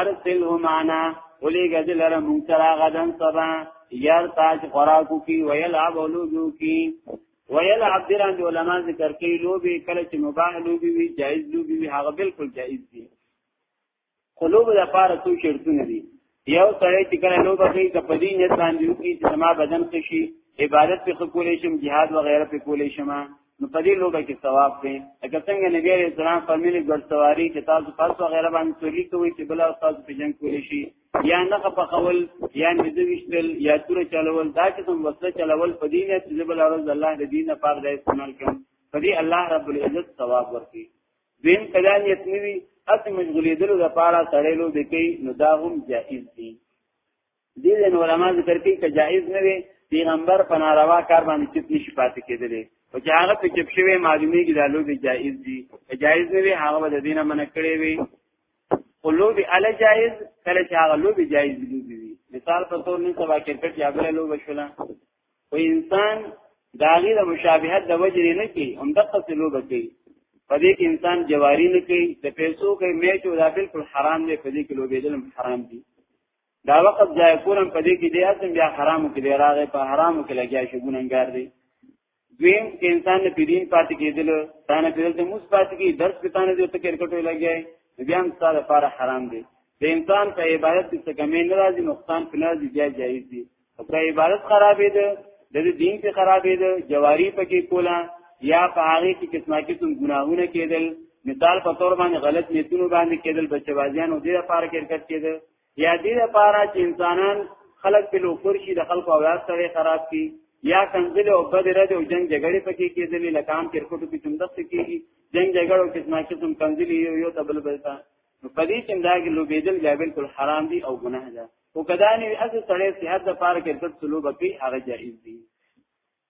ارسله معنا ولېګه دې لره مونږ سره غدن سبا یار تاج خوراکو کی ویل ابولوجو کی ویل عبدالان دی علماء ذکر کوي لوبي کله چې مباح لوبي وي جایز لوبي وي هغه بالکل جایز دي قلوب د پاره څو شرطونه دي یو سره چې کله لوبه کوي د پدی نه باندې وکړي چې سما بدن خشي عبادت په کولې شم jihad وغیرہ په کولې شمه نو په دې لوبه کې ثواب دی لکه څنګه نبی عليه السلام فرمایلی ګرځواري چې تاسو پاس وغیرہ باندې سوري کوي چې بل تاسو په جنگ کولی شي یا نه په خول یا نزه وشتل یا تور چلول دا چې کوم وسله چلول په دې نه چې بل ورځ الله د دین په اړه استعمال کوم په دې الله رب العزت ثواب ورکړي دین کله یتنوي اته مشغولې دلو د پاره تړلو د کې نو دا هم جائز دي د دې ځین علما ذکر کوي چې جایز نه وي پیغمبر په ناروا کار باندې چپ نشي پاتې کېدلی او چې هغه په چپ شوی معلومیږي دا لوبې جایز دي جایز نه وي هغه د دینه منع کړی وي او لوبې اله جایز کله چې هغه لوبې جایز دي مثال په تور نن سبا کرکټ یا بل لوبه شولا او انسان داغي د مشابهت د وجې نه کوي هم د قصې لوبه کوي په دې کې انسان جواری نه کوي د پیسو کې میچ او دا بالکل حرام دی په دې کې لوبېدل حرام دي دا وخت ځای کورم په دې کې دی اصل بیا حرامو کې دی راغې په حرامو کې لګیا شي ګونګار دی دویم چې انسان نه پیرین پاتې کېدل تانه پیرل ته موس پاتې کې درس کې تانه دې ته کرکټ لګیا بیا هم ستاره لپاره حرام دی د انسان په عبادت کې څه کمی نه راځي نقصان په نازي بیا جایز دی او په عبادت خرابې ده د دین په خرابې ده جواری پکې کولا یا په هغه کې قسمه قسم ګناهونه کېدل مثال په تور باندې غلط نیتونو باندې کېدل بچوازیان او دې لپاره کرکټ کېدل یا دې لپاره چې انسانان خلک په لوپر شي د خلکو اولاد سره خراب کی یا کنزل او بدر د جنگ جګړې پکې کېدلې لکام کرکټو کې څنګه دخت کېږي جنگ جګړو کې څنګه چې څنګه کنزل یو یو تبل بلتا نو پدې چې دا کې لوبېدل بیا بالکل حرام دي او ګناه ده او کدانې اصل سره صحت د پاره کې د سلوب کې هغه جائز دي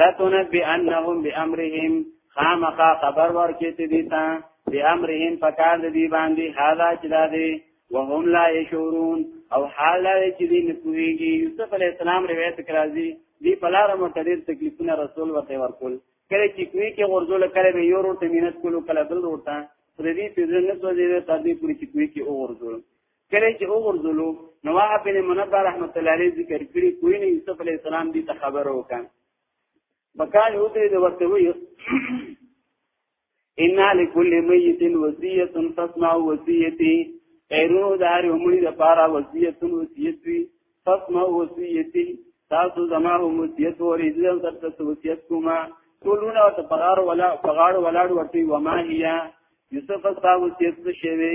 لتنبئنهم بامرهم خامخا خبر ورکې ته دي تا بامرهم پکار دي باندې هاذا چې دا دي وهم لا يشورون او حال لري چې دي نه کويږي یوسف علی السلام روایت کراځي دی پلار متدیر تکلیفونه رسول ورته ورکول کله چې کوي کې غرزول کله به یو ورته مينت کولو کله بل ورته پردي پیژن نه سوځي تر دې پوری چې کوي کې او غرزول کله چې وګرځولو نو واه بن منبه رحمت الله علیه ذکر کړی کوی نه یوسف علی السلام دې ته خبر وکړ بکان یو دې ورته وی ان لكل ميت وصيه فاسمع وصيتي ایرو دار عمر د پارا وصیت وصیت وی فاسمع وصيتي تاسو زما وصیت ورې دې تر تاسو وصیت کوما ټولونه ته پغار ولا پغاړ ولاړ ورته و ما هيا یوسف تاسو وصیت شوی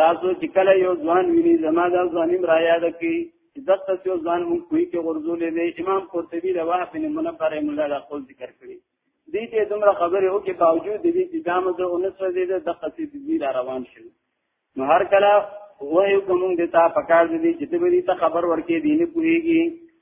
تاسو چې کله یو ځوان ویني زما دا ځوانیم را یاد کی چې دغه یو ځوان مونږ کوی کې غرزولې دی امام قرطبي د واه بن منبر مولا دا قول ذکر کړی دې ته دومره خبره او کې باوجود دې چې دا مزه اونس ورځې ده د قصې دې را روان شي نو هر کله وایو کوم دې تا پکار دې چې دې ته خبر ورکې دینه کویږي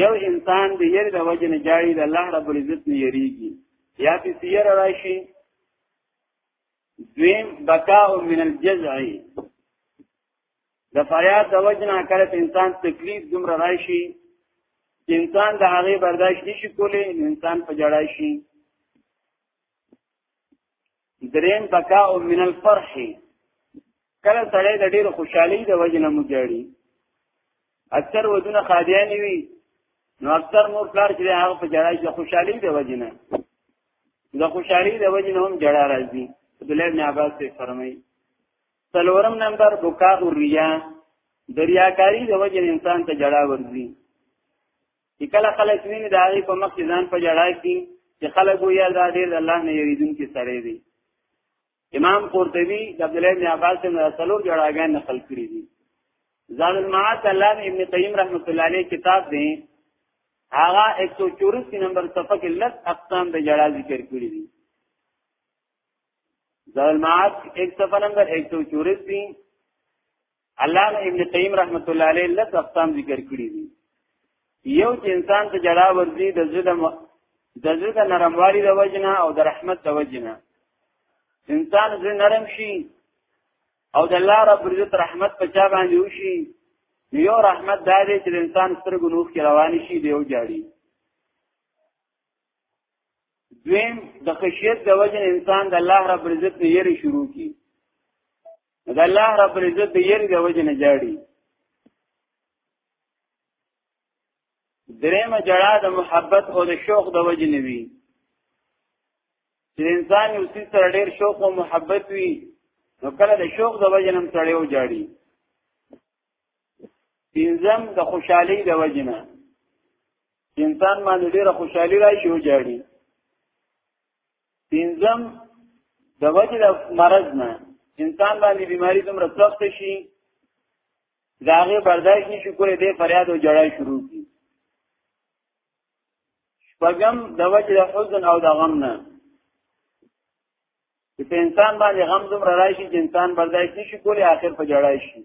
یو انسان د یری د وجه نه جاړي د الله رب العزت نه یریږي یا په سیر راشي دویم بقاء من الجزع د فریاد د وجه نه کله انسان تکلیف دومره راشي انسان د هغه برداشت نشي کولی انسان په جړای شي دریم بکا او من الفرح کله سړی د ډیر خوشحالي د وجه نه مجاړي اکثر ودونه خادیان وي نو اکثر مور پلار چې هغه په جړای د خوشحالي د وجه نه د خوشحالي د وجه نه هم جړا راځي عبد الله بن عباس ته فرمایي څلورم نمبر بکا او ریا د ریاکاری د وجه انسان ته جړا ورځي چې کله خلک ویني دا غي په مخ کې ځان په جړا کې چې خلک ویا دا ډېر الله نه یریدون کې سره دي امام قرطبي د عبد الله بن عباس څخه رسولو جړاګان نقل کړی دي زاد المعاد الله ابن قیم رحمت الله علیه کتاب دی هغه 184 نمبر صفحه کې لږ اقسام د جړا ذکر کړی دي زاد المعاد 1 صفحه نمبر 184 علامه ابن قیم رحمت الله علیه لږ اقسام ذکر کړی دي یو چې انسان ته جړا ورځي د زړه د زړه د نرموالي د وجنه او د رحمت د وجنه انسان زړه نرم شي او د الله رب عزت رحمت په چا باندې وشي یو رحمت دا دی چې انسان سترګو نوخ کې روان شي دی او جاړي دویم د خشیت د وجه انسان د الله رب عزت نه یری شروع کی نو د الله رب العزت د یری د وجه نه جاړي درېمه جړه د محبت او د شوق د وجه نه وي چې انسان یو څه سره ډېر شوق او محبت وي نو کله د شوق د وجه نم سره یو جاړي پینځم د خوشحالي د وجه نه انسان باندې ډېره خوشحالي راشي او جاړي پنځم د وجه د مرض نه انسان باندې بیماری دومره سخت شي دا هغه برداشت نشي کولای د فریاد او جړای شروع کی شپږم د وجه د حزن او د غم نه چې په انسان باندې غم دومره راشي چې انسان برداشت نشي کولای آخر په جړای شي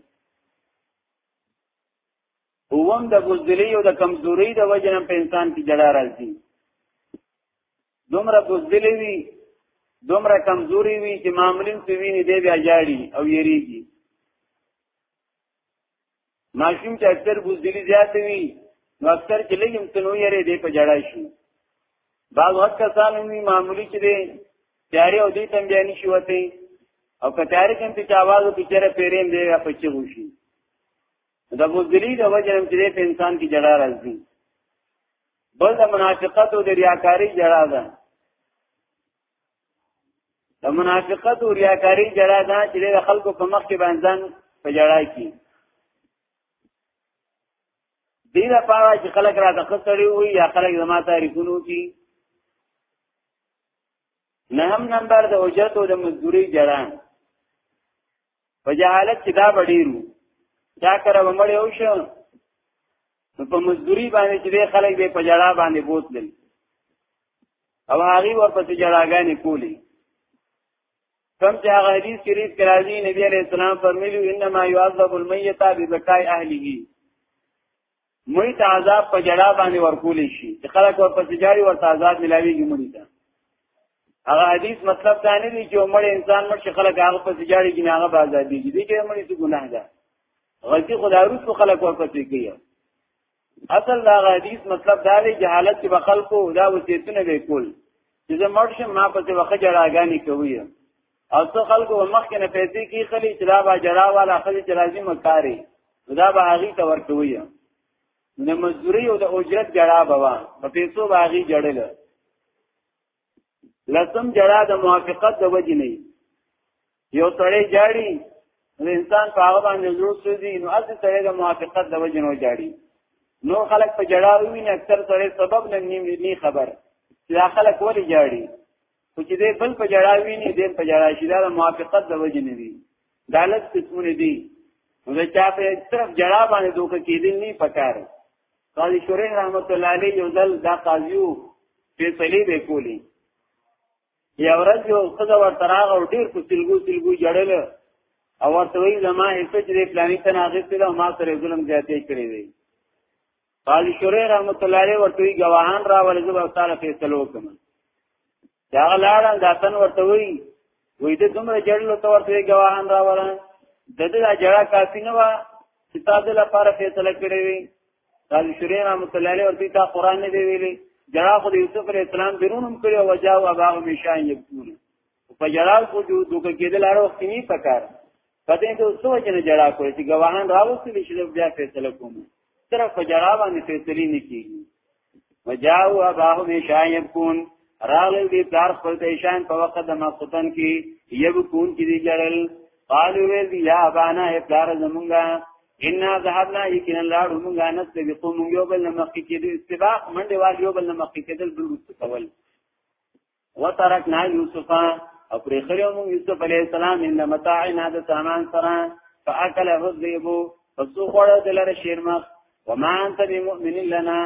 اوم د بزدلی او د کمزوري د وجه نه په انسان کې جړا راځي دومره بوزدلی وي دومره کمزوري وي چې معاملین په ویني دی بیا جاړي او یریږي ماشوم چې اکثر بوزدلی زیات وي نو اکثر چې لګم تنو یری دی په جړای شي بعض وخت کسان وي معمولی چې دی تیاری او دې تم بیا نشي وته او که تیاری کوم چې आवाज او پیچره پیرین دی یا پچې وشي د بوزدلی د وجه هم چې په انسان کې جړا راځي بل د منافقت او د ریاکاری جړا ده د منافقت او ریاکاری جړا ده چې د خلکو په مخ کې باندې په جړا کې دې لپاره چې خلک را تخصړي وي یا خلک زما تاریخونو کې نهم نمبر د اوجت او د مزدوري جړان په جهالت کې دا بډیرو دا کړه ومړې او شو نو په مزدوري باندې چې خلک به په جړا باندې بوتل او هغه ورپسې جړاګانې کولی کم چې هغه حدیث شریف کې راځي نبی عليه السلام فرمایلی انما يعذب الميت ببكاء اهله مړی ته عذاب په جړا باندې ورکول شي چې خلک ور پسې جاري ورته عذاب ملاويږي مړی ته هغه حدیث مطلب دا نه دی چې مړ انسان مړ شي خلک هغه پسې جاري کې هغه به عذاب دي دي چې مړی څه ګناه ده غلطي خدایو څو خلک ور پسې کوي اصل دا حدیث مطلب دا دی چې حالت کې بخل کو دا وصیتونه وکول چې زه مړ شم ما پسې وخت جړاګانی کوي او څو خلکو مخکې نه پیسې کې خلی چې دا با جړا والا خلی چې راځي مکاري دا به هغه ته ورکوي نه مزدوري او د اجرت جړا بوا په پیسو باغی جړل لسم جړا د موافقت د وجې نه یو سړی جاړي د انسان په هغه باندې زړه سوزي نو اصل سړی د موافقت د وجې نه جاړي نو خلک په جړا ویني اکثر سړی سبب نه نیم نه خبر چې خلک ولې جاړي خو چې دې بل په جړا ویني دې په جړا شي دا موافقت د وجه نه وي دالت قسمونه دي نو دا چا په طرف جړا باندې دوکه کېدل نه پکار قاضي شورح رحمت الله علیه یو ځل دا قاضیو په صلی به کولی یا ورځ یو خزه ورته راغ او ډیر په سلګو سلګو جړل او ورته وی زما هیڅ دې پلانې ته ناغې سره ما سره ظلم زیاتې کړې وي قاضي شوري رحمت الله عليه ورته وی گواهان را ولې زو تعالی فیصله وکم دا لاړه داتن ورته وی وې د دومره جړلو ته ورته گواهان را ولا د دې جړه کافی نه و چې تاسو لپاره فیصله کړې وي قاضي شوري رحمت الله عليه ورته تا قران نه دی ویلي جړه خو د یوسف علی السلام درونم کړی او جاو اباغ میشان یبتون په جړه خو دوی دوی کېدل اړو خني پکاره پدې کې اوس وجه نه جړا کوي چې ګواهان راوستل شي بیا فیصله کوم صرف په جړا باندې فیصله نه کیږي وجاو اباهم شایم کون راغل دی پلار خپل دیشان په وخت د مقتن کې یو کون کې دی جړل قالو وی دی یا ابانا ای پلار زمونږه ان ذهبنا یقینا لا موږ نه سبقو موږ یو بل مخکې کې دی استباق منډه واجب یو بل مخکې کېدل بل مستقبل وترکنا یوسف او پرې خریو موږ یوسف علی السلام ان متاعنا د سامان سره فاکله الذئب پسو خوړه دلر شیرمخ وما انت بمؤمن لنا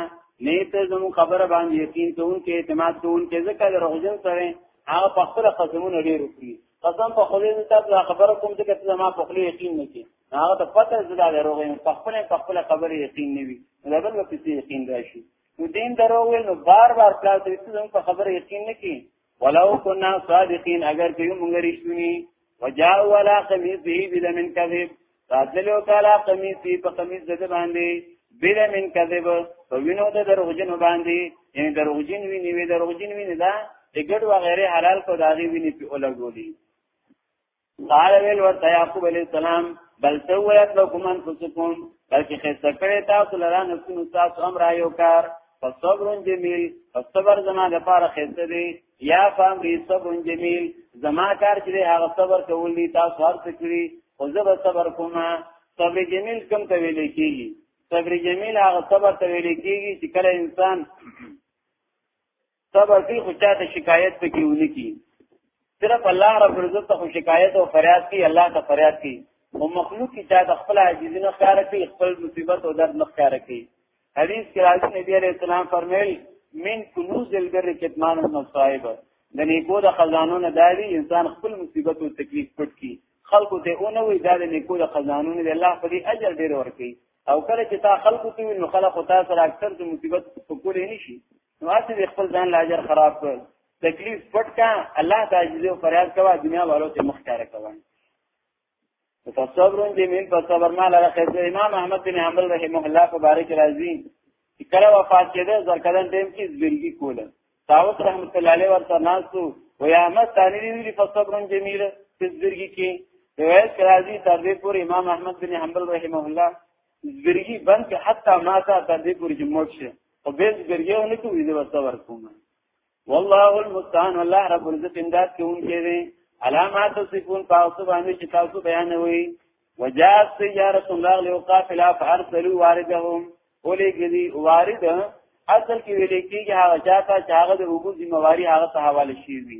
نیت زم خبر باندې یقین ته اون کې اعتماد ته اون کې ځکه دروغجن سره هغه په خپل قسمونه ډیر وکړي قسم په خپل نه تاسو خبر کوم چې کته ما په خپل یقین نه کې هغه ته پته زړه دروغ په خپل په خپل خبر یقین نه وي دا بل په یقین راشي نو دین درو ویل نو بار بار پلار ته هیڅ زموږ په خبره یقین نه کی ولو کنا صادقین اگر که موږ رښتونی وجاء ولا قمیص به بلا من کذب راتلو کالا قمیص به په قمیص د باندې بلا من کذب په وینو د دروغجن باندې یعنی دروغجن ویني وی دروغجن ویني دا د ګډ و غیره حلال کو داغي ویني په اولګولي قال ویل ورته یعقوب علیہ السلام بل سویت لکم انفسکم بلکې خسته کړی تاسو لرا نفسونو تاسو امر یو کار فصبر جمیل فصبر زما د پاره خسته دی یا فهم ری صبر جمیل زما کار چې هغه صبر کول دي تاسو هر څه کړی خو زه به صبر کوم صبر جمیل کوم ته ویل کیږي صبر جمیل هغه صبر ته ویل کیږي چې کله انسان صبر کوي خو چاته شکایت پکې ونه کی صرف الله رب عزت ته شکایت او فریاد کوي الله ته فریاد کوي او مخلوق کی چاته خپل عاجزی نه ښکار کوي خپل مصیبت او درد نه ښکار کوي حدیث کې راځي نبی عليه السلام فرمایل من کنوز البر کتمان المصائب د نیکو د خزانو نه داري انسان خپل مصیبت او تکلیف پټ کی خلکو ته اونه وي دا د نیکو د خزانو نه الله په دې اجر ډیر ورکړي او کله چې تا خلکو ته نو خلکو تاسو را اکثر د مصیبت په کولې نشي نو اسی د خپل ځان لاجر خراب کړ تکلیف پټ کا الله تعالی دې فریاد کوا دنیا والو ته مختار کوا فصبرون جمیل فصبر ما لره خیر امام احمد بن حنبل رحمه الله مبارک راضی کله وفات کېده زرکدن ټیم کې زبرګي کوله تاوس رحمت الله علیه ورته ناسو ویا احمد ثانی دی فصبرون جمیل زبرګي کې روایت راضی تر دې پور امام احمد بن حنبل رحمه الله زګرګي بند کې حتی ما ته تر دې پورې چې موت شي او به زګرګي ونه کوي زه ورته ورکوم والله المستعان والله رب العزت امداد کوونکی دی علامات صفون تاسو باندې چې تاسو بیانوي وجاء سياره الله لوقافلا فارسلوا واردهم ولې ګدي وارد اصل کې ویل کېږي هغه چاته چې هغه د وګړو ذمہ واری هغه ته حواله شي وي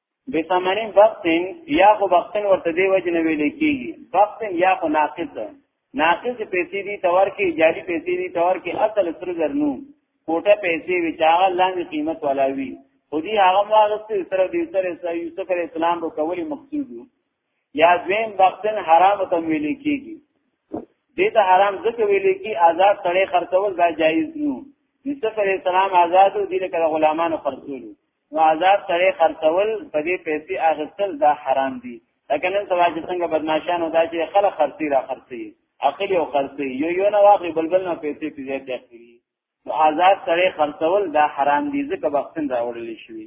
بثمنین بختن یا خو بختن ورته دی وجه نه ویل کیږي بختن یا خو ناقص ناقص پیسې دي تور کې جاری پیسې دي تور کې اصل سر زرنو کوټه پیسې وی چا لاندې قیمت ولاوي خو دې هغه واغسته سره دې سره یوسف علی السلام په کولی مقصود یا دویم بختن حرام ته ویل کیږي دې ته حرام ځکه ویل کی آزاد سړی خرڅول دا جایز نو یوسف علی السلام آزاد دي لکه غلامانو خرڅول نو آزاد سړی خرڅول په دې پیسې اغستل دا حرام دي لکه نن سبا چې څنګه بدمعشانو دا چې خلک خرڅي را خرڅي عقل او خرڅي یو یو نه واخلي بلبل نه پیسې پیسې تخري نو آزاد سره خرڅول دا حرام دي ځکه بختن راوړل شي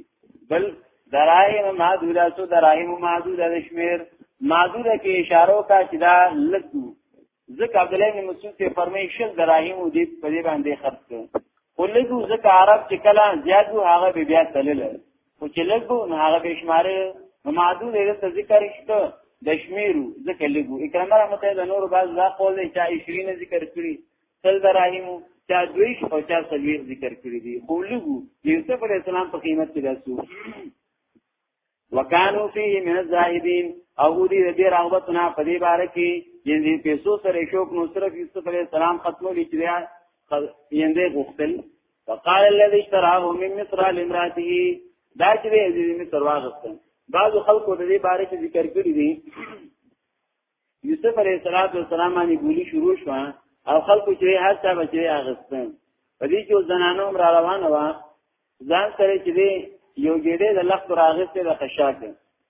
بل دراهم معدوده سو دراهم معدوده د شمیر معدوده کې اشاره کا چې دا لکو ځکه عبد الله بن مسعود ته فرمایي شل دراهم دې په دې باندې خرڅ کړ خو لګو ځکه عرب چې کله زیات وو هغه به بیا تلل خو چې لګو نو هغه به شماره نو معدود یې ته ذکر شته د شمیرو ذکر لګو اکرام رحمت الله نور باز لا قول چې 20 ذکر کړی سل دراهمو چا دویش او چا سلویر ذکر کړی دی خو لګو یوسف علی السلام په قیمت کې داسو وکانو فيه من الزاهدين او دې دې رغبت نه په دې باره کې یندې پیسو سره شوق نو صرف یوسف علی السلام ختمو لیکلیا یندې غختل فقال الذي اشتراه من مصر لامراته دا چې دې مصر واغستل بعض خلکو د دې باره کې ذکر کړی دي یوسف علیه السلام باندې ګولی شروع شو او خلکو چې هر څه بچي اغستن په دې کې زنانو را روانه و ځان سره چې یو ګډه د لخت راغسته د خشاک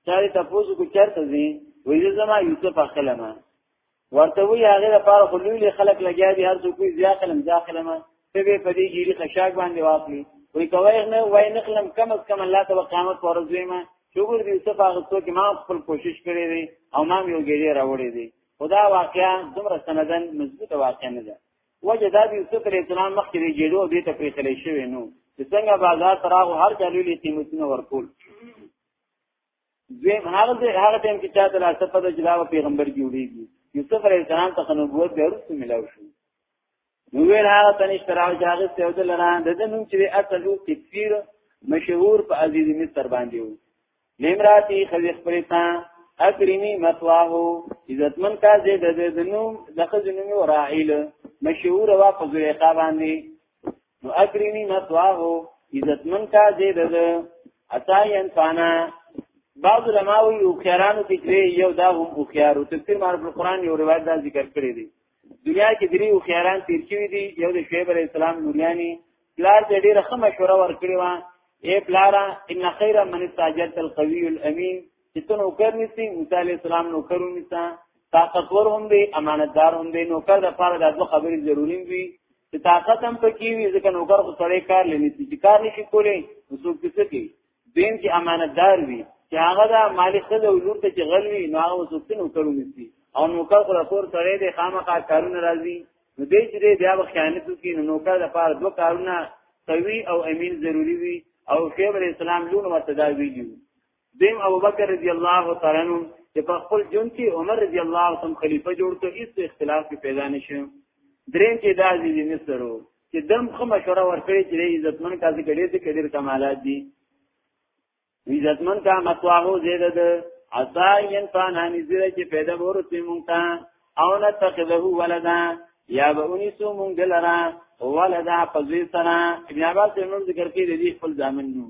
چاري تاسو کو چرته زی وې زما یوسف اخلمه ورته وی هغه لپاره خلوی خلک لګیا دي هر څوک یې ځاخلم ځاخلمه ته به په دې جیری خشاک باندې واخلي وی کوي نه وای نه کلم کم از کم الله تعالی قیامت پر ورځ ما شکر دې ته هغه څو کې ما خپل کوشش کړی دی او ما یو ګیری راوړی دی خدا واقعا دومره سندن مضبوطه واقعا نه ده وجه دا دی یوسف علیہ السلام مخکې دی جیلو دې ته پریخلې شوی نو څنګه بازار تراغو هر چالو لې قیمتونه ورکول دویم هغه دې هغه ټیم کې چاته لا څه پته چې دا پیغمبر جوړیږي یوسف علیه السلام ته نبوت به ورسې ملاو شو نو ویل هغه تنش تراو چې هغه څه ودل نه د دې نوم چې اصل یو تفسیر مشهور په عزیز مصر باندې وو لیمراتی خزی خپلتا اکرمی مطواه عزتمن کا دې د دې نوم د خزې نوم راعیل مشهور وا په زریقا باندې نو اکرمی مثواهو عزتمن کا دې دد اتا ينفانا بعض علماء یو خیرانو کې کړي یو دا هم او خیارو تفسیر معرفت القرآن یو روایت دا ذکر کړی دی دنیا کې درې او خیران تیر شوی دی یو د شعیب علی السلام نوریانی پلار دې ډیره ښه مشوره ورکړی و اے پلارا ان خیر من استاجرت القوی الامین چې ته نوکر نسی موسی علی السلام نوکر ونیسا طاقتور هم دی امانتدار هم دی نوکر د پاره د خبرې ضروری وي چې طاقت هم پکې وي ځکه نوکر خو سړی کار لنی چې کار نشي کولی نو څوک څه کوي دین چې امانتدار وي چې هغه دا مالی خزه او لور ته چې غل وي نو هغه څوک څه نوکر ونیسي او نوکر خو راپور سړی دی خامخا کارونه راځي نو دې چې بیا به خیانت وکړي نو نوکر د پاره دوه کارونه قوي او امین ضروری وي او شیخ اسلام لون ورته دا ویلي دیم ابو بکر رضی الله تعالی عنہ چې په خپل جون کې عمر رضی الله تعالی خلیفہ جوړ کړ هیڅ اختلاف کې پیدا نشو درین چې دا عزیز مصرو چې دم خو مشوره ورکړي چې عزتمن کاسي کړي دي کډیر کمالات دي عزتمن کا متواهو زیاده ده عطا ین فانانی زیره چې پیدا ورته مونږ ته او نه تخذه ولدا یا به اونی سو مونږ لرا ولدا فزی سنا ابن عباس نور ذکر کې دي خپل ځامن نو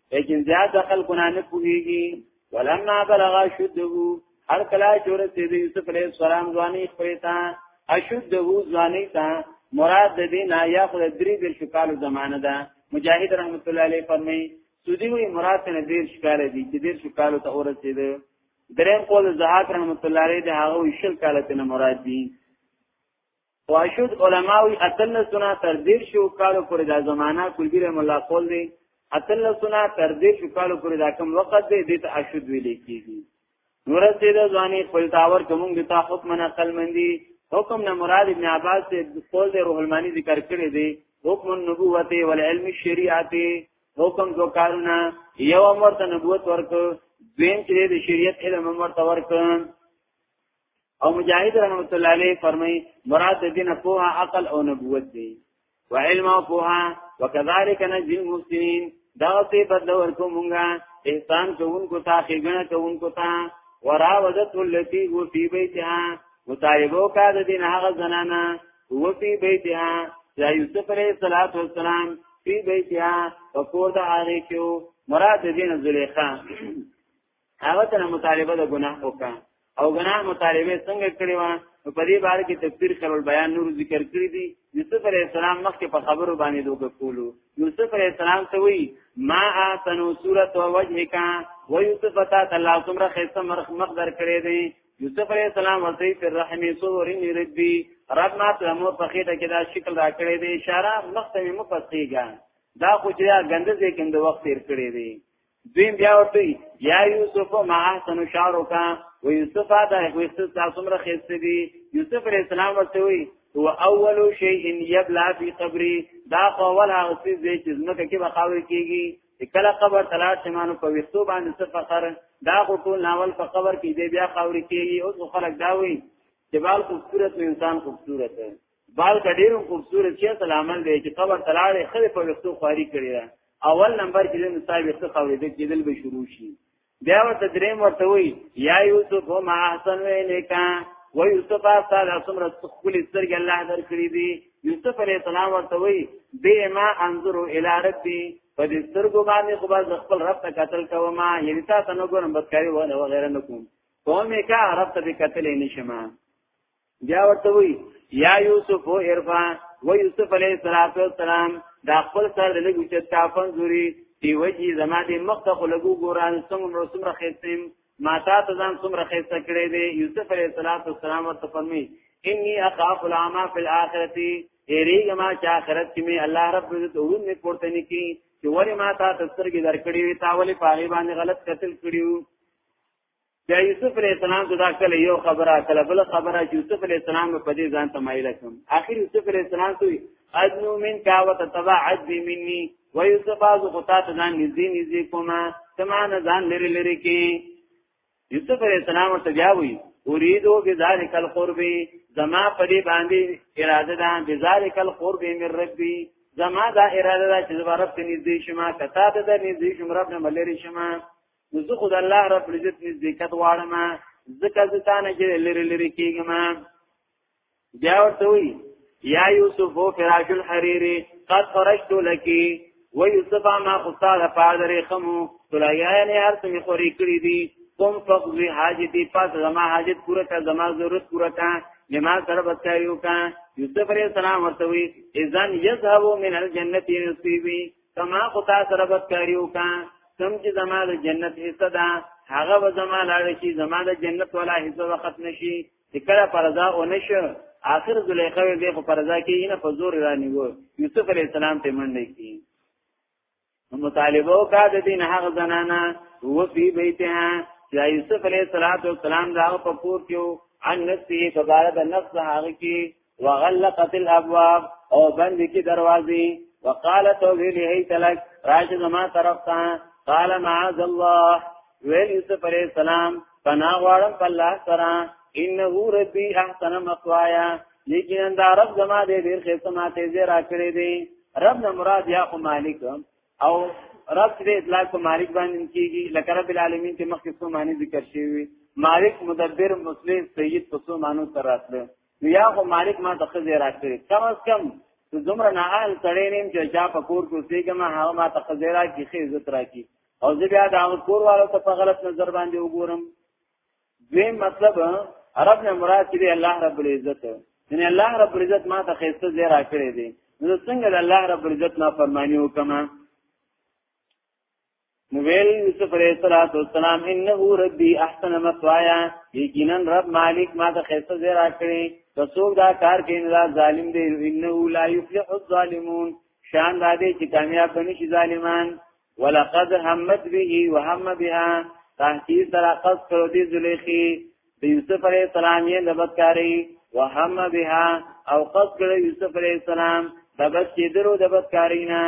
لیکن زیاد خلق نه نه پوهیږي ولما بلغ شده هر کله چې ورسېد یوسف علیه السلام ځواني خپل ته اشده ځواني ته مراد د دین یا خو د درې د شکال زمانه ده مجاهد رحمت الله علیه فرمایي سودی وی مراد نه دیر شکال دي چې دیر شکال ته ورسېد دریم قول زهاک رحمت الله علیه د هغه شل کال ته مراد دي واشد علماوی اتلسونه تر دیر شو کالو پر دا زمانہ کلبی رحم الله قول دی اتلسونه تر دیر شو کالو پر دا کم وقت دی دیت اشد ویلی کیږي نور سید ځواني خپل تاور کوم د تا حکم نه عقل مندي حکم نه مراد ابن عباس سے قول دی روح المانی ذکر کړی دی حکم النبوت والعلم الشریعت حکم دو کارونه یو امر ته نبوت ورک دویم چې د شریعت علم امر ته ورک او مجاهد رحمت الله علیه فرمای مراد دینه پوها عقل او نبوت دی وعلم او پوها وکذالک نجی المحسنین دا ته بدل ورکو مونږه احسان کوونکو ته خېګنه کوونکو ته وراودت التي هو في بيتها مطالبه کا د دین هغه زنانا هو في بيتها یا یوسف علیہ الصلوۃ والسلام في بيتها فقور د هغه کیو مراد دین زلیخا هغه ته مطالبه د ګناه وکړه او ګناه مطالبه څنګه کړی و نو په دې باره کې تفسیر خیر البیان نور ذکر کړی دی یوسف علی السلام مخکې په خبرو باندې دوګه کولو یوسف علی السلام ته وی ما احسنو صورت و وجهک و یوسف تا الله څومره خیسه مرخ مقدر کړی دی یوسف علی السلام ورته پر رحم سورین ربی رب ما ته مو په خېټه کې دا شکل را کړی دی اشاره مخته مې مو پسېګا دا خو چې ګندځې کې د وخت تیر کړی دی دویم بیا ورته یا یوسف ما احسن شعرک و یوسف دا وست تاسو مر خېست دي یوسف علیہ السلام ورته وی هو اول شیء یبلا فی قبری دا اول هغه څه دی چې زمکه کې بخاور کیږي کله قبر تلاش شمانو په وستو باندې څه فخر دا خو ټول ناول په قبر کې دی بیا خاور کیږي او خلک دا وی جبال خوبصورت انسان خوبصورت بال کا ډیرو خوبصورت شي سلامل دی چې قبر تلاړې خله په وختو خواري کړی دا اول نمبر کې د صاحب څخه خورې د کېدل به شروع شي بیا ورته دریم ورته وی یا یوسف هم احسن وینکا و یوسف تعالی څومره خپل سترګې الله درکړي دي یوسف علی السلام ورته وی به ما انظر الی ربی په دې سترګو باندې خو باز خپل رب ته قتل کوم یعنی تا ته نو ګورم بدکاری و نه وغیرہ نکوم کومه کا رب ته قتل نشم بیا ورته وی یا یوسف او ارفا و یوسف علیہ الصلوۃ والسلام دا خپل سر له لګو چې تافن زوري دی وجی زما دې مخ ته لګو ګوران څومره څومره خېستم ما تا ته ځان څومره خېسته کړې دې یوسف علیہ الصلوۃ والسلام ورته فرمی انی اخاف العما فی الاخرته یریګه ما چې آخرت کې می الله رب عزت اون می پورته نکی چې وری ما تا تسترګې درکړې وي تا ولی پاغي باندې غلط قتل کړیو بیا یوسف علیہ السلام ته دا کله یو خبره کله بل خبره چې یوسف علیہ السلام په دې ځان ته مایل کړم اخر یوسف علیہ السلام ته ادنو من کا وتتبع عد مني ويوسف از غطا ته ځان نږدې نږدې کومه سمان ځان لري لري کې یوسف علیہ السلام ته بیا وی اریدو بذالک القرب زما پدی باندې اراده ده بذالک القرب من ربي زما دا اراده ده چې زما رب ته نږدې شمه کته ته نږدې شم رب نه ملری شمه نو زه خو د الله رب العزت نزدېکت غواړم ځکه زه تا نه چې لري لري کېږم بیا ورته وی یا یوسف او فراش الحریری قد خرجت لك و یوسف ما خصال پادری خمو تلایان هر څه خوري کړی دي کوم فقضی حاجتی پس زما حاجت پورا کا زما ضرورت پورا کا لما سره بچایو کا یوسف علیہ السلام ورته وی اذن یذهب من الجنه نصیبی کما خو تا سره بدکاری وکا کم چې زما د جنت حصہ ده هغه به زما لاړ شي زما د جنت ولا حصہ وخت نشي چې کله پرزا او نشه آخر زلیخه به په پرزا کې نه په زور رانی وو یوسف علی السلام ته منډه کی مطالبه او کا د دین هغه زنانا هو فی بیتها چې یوسف علی السلام دا په پور کې ان نفسه فبارد نفس هغه کې وغلقت الابواب او بند کی دروازې وقالت ویل هی تلک راشه زما طرف ته قال معاذ الله ویل یوسف علیہ السلام پنا غواړم په الله سره انه ربي احسن مقوایا لیکن دا رب زما دې ډیر خسته ماته زه را کړې دي رب نه مراد یا خو مالک او رب دې اطلاق کو مالک باندې کیږي لکه رب العالمین کې مخکې څو معنی ذکر شوی مالک مدبر مسلم سید په څو معنی سره راتله نو یا خو مالک ما ته خزه راکړي کم از کم ته دومره نه حال سړی نیم چې چا په کور کې سیګم هغه ما ته خزه راکړي خې عزت راکړي او زه بیا دا کور والو ته په غلط نظر باندې وګورم دوی مطلب عرب نه مراد چې الله رب العزت یعنی الله رب العزت ما ته خسته زیر راکړي دي نو څنګه الله رب العزت نه فرمانی وکما نو ویل یوسف علیہ الصلوۃ والسلام انه ربی احسن مثوایا یقینا رب مالک ما ته خیسه زیرا کړی که څوک دا کار کوي نه ظالم دی انه لا یفلح الظالمون شان دا دی چې کامیاب بنشي ظالمان ولقد همت به وهم بها تحقیق تر قصد کړو دی زلیخی د یوسف علی السلام یې د بدکاری وهم بها او قصد کړ یوسف علی السلام د بچ کېدلو د بدکارینا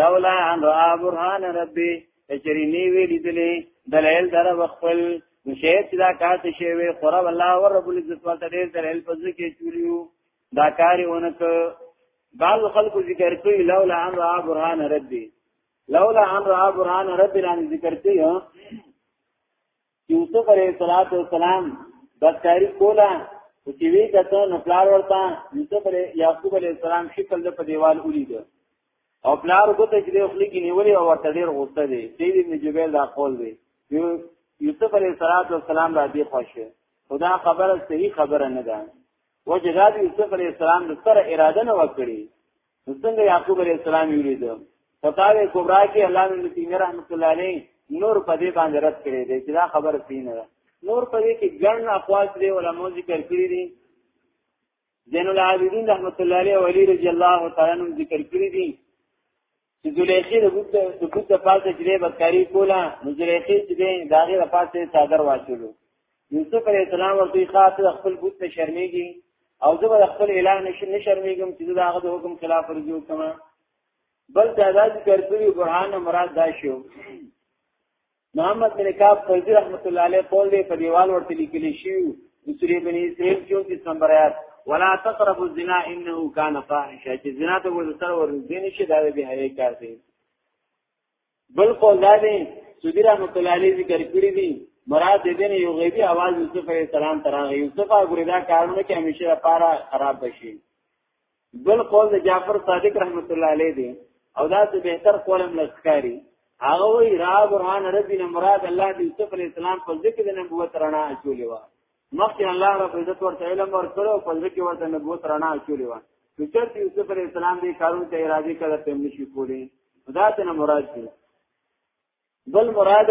لولا ان را برهان ربي چری نی وی لیدلې دلایل در وخپل نو شاید دا کار څه شی وي خورا الله او رب العزت ورته ډېر دلایل په ځکه چولیو دا کارونه ته بعض خلکو ذکر کوي لولا ان را برهان ربي لولا ان را برهان ربي باندې ذکر کوي یوسف علیه السلام بدکاری کوله او چې وی کته نو پلار ورته یوسف علیه یعقوب علیه السلام شکل په دیوال ولید او پلار وګته چې خپل کې نیولې او ورته ډیر غوسه دی چې دې نه جبل دا قول دی یوسف علیه السلام را دی خوښه خدا خبره صحیح خبره نه ده وجه دا یوسف علیه السلام د سره اراده نه وکړي نو څنګه یعقوب علیه السلام یې ولید فتاوی کبرا کې الله ابن تیمیه رحمت الله علیه نور په دې باندې رد کړی دی چې دا خبره دین ده نور په دې کې ګڼ اقوال دی علماء ذکر کړی دي زین العابدین رحمت الله علیه ولی رضی الله تعالی عنہ ذکر کړی دي چې زلیخی د بوت د بوت په پاسه چې بدکاری کوله نو زلیخی چې دغه د پاسه صادر واچولو یوسف علیه السلام ورته خاطر خپل بوت نه شرمېږي او زه به خپل اعلان نشم نه شرمېږم چې دا هغه د حکم خلاف ورزو کما بل دا داسې کرکوي قران مراد دا شو محمد بن کعب فرزی رحمت الله علیه قول دی په دیوال ورته لیکل شي د سورې بن اسرائیل 34 نمبر آیات ولا تقربوا الزنا انه كان فاحشه چې زنا ته ورسره ورنځین شي دا به هي کار دی بل قول دا دی سودی رحمت الله علیه ذکر کړی دی مراد دې نه یو غیبی आवाज یوسف علیہ السلام تراغه یوسف هغه دا کارونه کې همیشه لپاره خراب بشي بل قول د جعفر صادق رحمت الله علیه دی او دا څه بهتر قول هم لسکاری هغه وی را برهان ربی نه مراد الله د یوسف علیہ السلام په ذکر د نبوت رڼا چولې و مخکې الله رب عزت ورته علم ورکړو په ځکه کې ورته نبوت رڼا چولې و نو چې یوسف علی السلام دې کارون ته ارادي کړه ته نشي کولی دا ته نه مراد دی بل مراد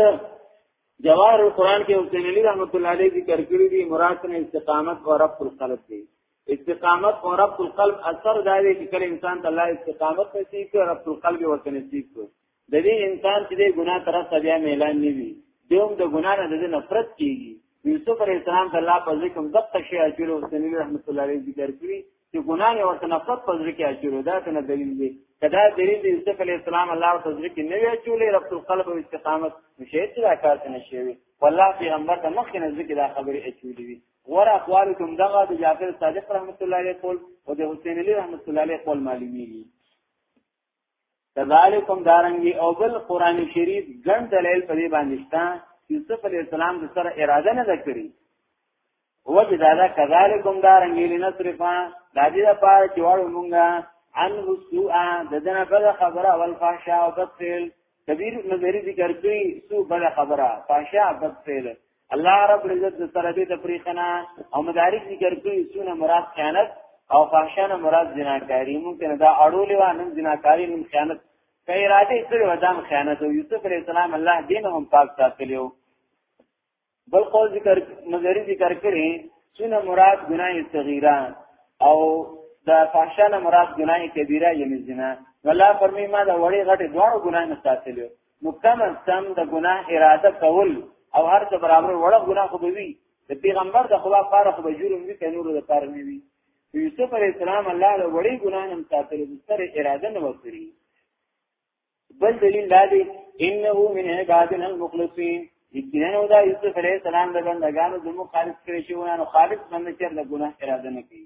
جواهر القرآن کې حسین علی رحمت الله علیه ذکر کړی دی مراد نه استقامت او رب القلب دی استقامت او رب القلب اثر دا دی چې کله انسان ته الله استقامت نصیب کړي رب القلب ورته نصیب کړي د دې انسان چې د ګناه طرف ته بیا میلان نیوي دوم د ګناه نه د نفرت کیږي یوسف علیه السلام د الله په ذکر دغه شی اجرو سنوی رحمت الله علیه ذکر کړی چې ګناه نه ورته نفرت په ذکر کې اجرو دا څنګه دلیل دی کدا دلیل دی یوسف علیه السلام الله په ذکر کې نه وی چولې رب القلب او استقامت مشهد دا کار نه شوی والله پیغمبر ته مخکې نه ذکر دا خبره اچولې وی ور اقوال کوم دغه د جعفر صادق رحمت الله علیه قول او د حسین علی رحمت الله علیه قول معلومیږي کذالکم دارنګي او بل قران شریف ګڼ دلیل په دې باندې شته یوسف علی السلام د سره اراده نه کړی هو چې دا دا کذالکم دارنګي لنصرفا د دې لپاره چې واړو مونږه ان سوء د دنه بل خبره او الفحشاء او بدفعل کبیر نظری ذکر کوي سوء بل خبره فحشاء بدفعل الله رب العزت د طلبه تفریقنا او مدارک ذکر کوي سونه مراد خیانت او فحشانه مراد جناکاری ممکن دا اړول و نن جناکاری نن خیانت کای اراده کړی و دام خیانت او یوسف علی السلام الله دین هم پاک ساتلیو بل قول ذکر مزری ذکر کړي سونه مراد ګناه صغیره او دا فحشانه مراد ګناه کبیره یعنی زنا الله فرمی ما دا وړي غټه دوه ګناه نه ساتلیو نو کم از کم د ګناه اراده کول او هر څه برابر وړه ګناه خو به وي د پیغمبر د خدا پاره خو به جرم وي کنور د پاره نه وي یوسف علی السلام الله د وړي ګناه نم ساتلو د سره اراده نه وکړي بل دلیل دا دی انه من عبادنا المخلصین یقینا او دا یوسف علی السلام د بندگانو زمو خالص کړی شو نو خالص باندې چې د ګناه اراده نه کوي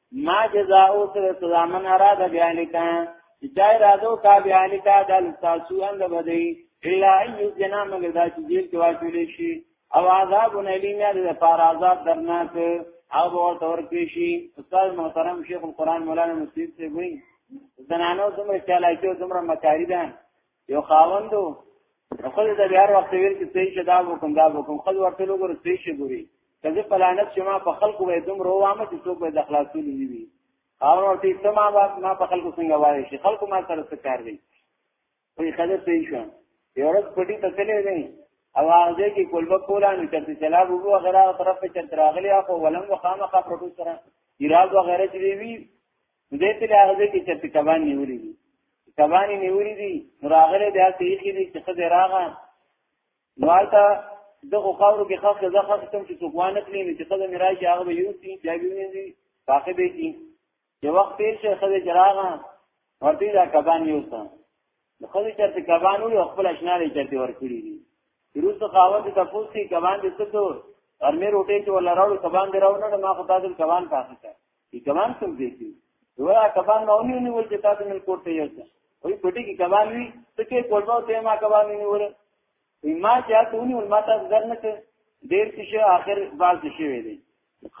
ما جزاء سر سزا من اراده بیانکا چای رادو کا بیانکا دل تاسو اند بدی الا ایو جنا مگر دا چې جیل کې واچول شي او عذاب نلیمه د پار عذاب درناک او ورته ورکړي شي استاد محترم شیخ القرآن مولانا مصیب سے وایي زنانو دومره چالاکی او دومره مکاری ده یو خاوندو خپل د بهر وخت ویل چې صحیح شدا وکم دا وکم خپل ورته لوګر صحیح شي ګوري کله پلانت چې ما په خلکو وې دوم روامه چې څوک به د خلاصول نه وي او ورته سما ما په خلکو څنګه وایي چې خلکو ما سره څه کار دی وی خدای صحیح شو یو ورځ پټي ته تللی دی او هغه کې کولبه کولا نو چرته چلاب وو غیره طرف ته چرته راغلی اخو ولنګ خامخا پروفیسور ایراد وغیره چې وی نو دې په هغه ځای کې چې کبان نیولې دي کبان نیولې دي نو راغله د هغه یې دي چې خزه راغه نو حالته دغه خاورو کې خاص ځا خاص کوم چې څوک وانه کړی نو چې خزه نه راځي هغه به یو سي چې یو نه دي باقي به دي چې وخت تیر شي خزه جراغه ورته دا کبان یو څه د خزه چرته کبان وي خپل اشنا لري چرته ورکړي دي روز خاوند ته پوښتنه کبان دې څه ته ارمه روټه چې ولا راو کبان دراو نه ما خدای دې کبان پاتې کی کمان کوم دی کی ورا کبان نو نیو نیول چې تاسو مل کوټه یو څه وای پټی کی کبان وی ته کې کوټه ته ما کبان نیول ما چې تاسو نیول ما تاسو درنه کې ډیر څه اخر باز شي وی دی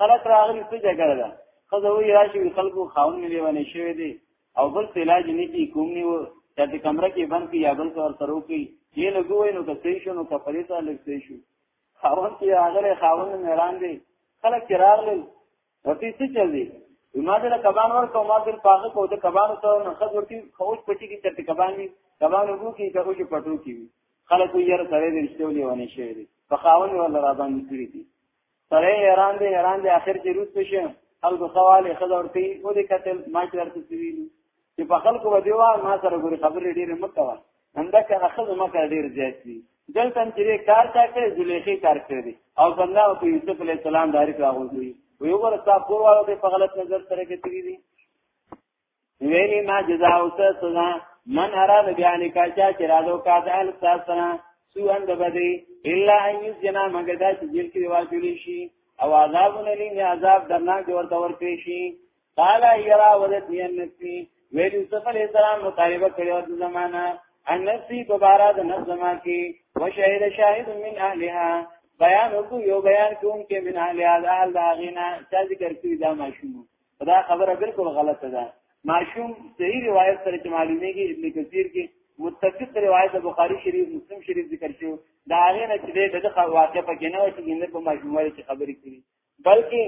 خلک راغلی څه جګړه ده خزه وی راشي خلکو خاون ملي ونه شوی دی او بل علاج نه کی کوم نیو چې کمره کې بند کی یا بل څور سره وکي یې لګوي نو که صحیح شو نو که پرې ته لږ صحیح شو خاون کې هغه خاون مهران دی خلک راغلل ورته څه چل دی ما دې کبان ورکو ما دې پاغه کو د کبان سره نه خد ورته خوش پټی کی تر کبان وی کبان وو کی که خوش پټو کی وی خلک یې سره دې شتولې ونه شي دي په خاون ولا را باندې کړی دي سره ایران دې ایران دې اخر کې روس پشه خلکو سوال خد ورته و دې قتل ما چې ورته سویل چې په خلکو ودیوا ما سره ګوري خبرې ډېرې مکوه همدا که اخذ مکه ډېر زیات دي دلته هم چې کار چا کړی زلیخې کار کړی دی او بدنام په یوسف علی السلام دایره کې راغونډوي وی وګوره تاسو کور والو ته په غلط نظر سره کتلی دي ویلی ما جزا او سزا من اراد بیان کا چا چې رادو کا د اهل ساسنا سو اند بدی الا ان یجنا مگر دا چې جیل کې واجولی شي او عذاب نلین عذاب درناک ورته ورکړي شي قال يرا ولد ينسي ویل یوسف علی السلام مطالبه کړو د زمانہ ان نفسي په بارا د نفس زما کې وشهد شاهد من اهلها بیان وکړو یو بیان کوم کې من اهلها د اهل داغینا چې ذکر کړی دا ماشوم دا خبره بالکل غلطه ده ماشوم صحیح روایت سره چې معلومیږي ابن کثیر کې متفق روایت د بخاری شریف مسلم شریف ذکر شو دا هغه نه چې دغه واقع په کې نه و چې ګنده په ماشوموالي کې خبرې کړي بلکې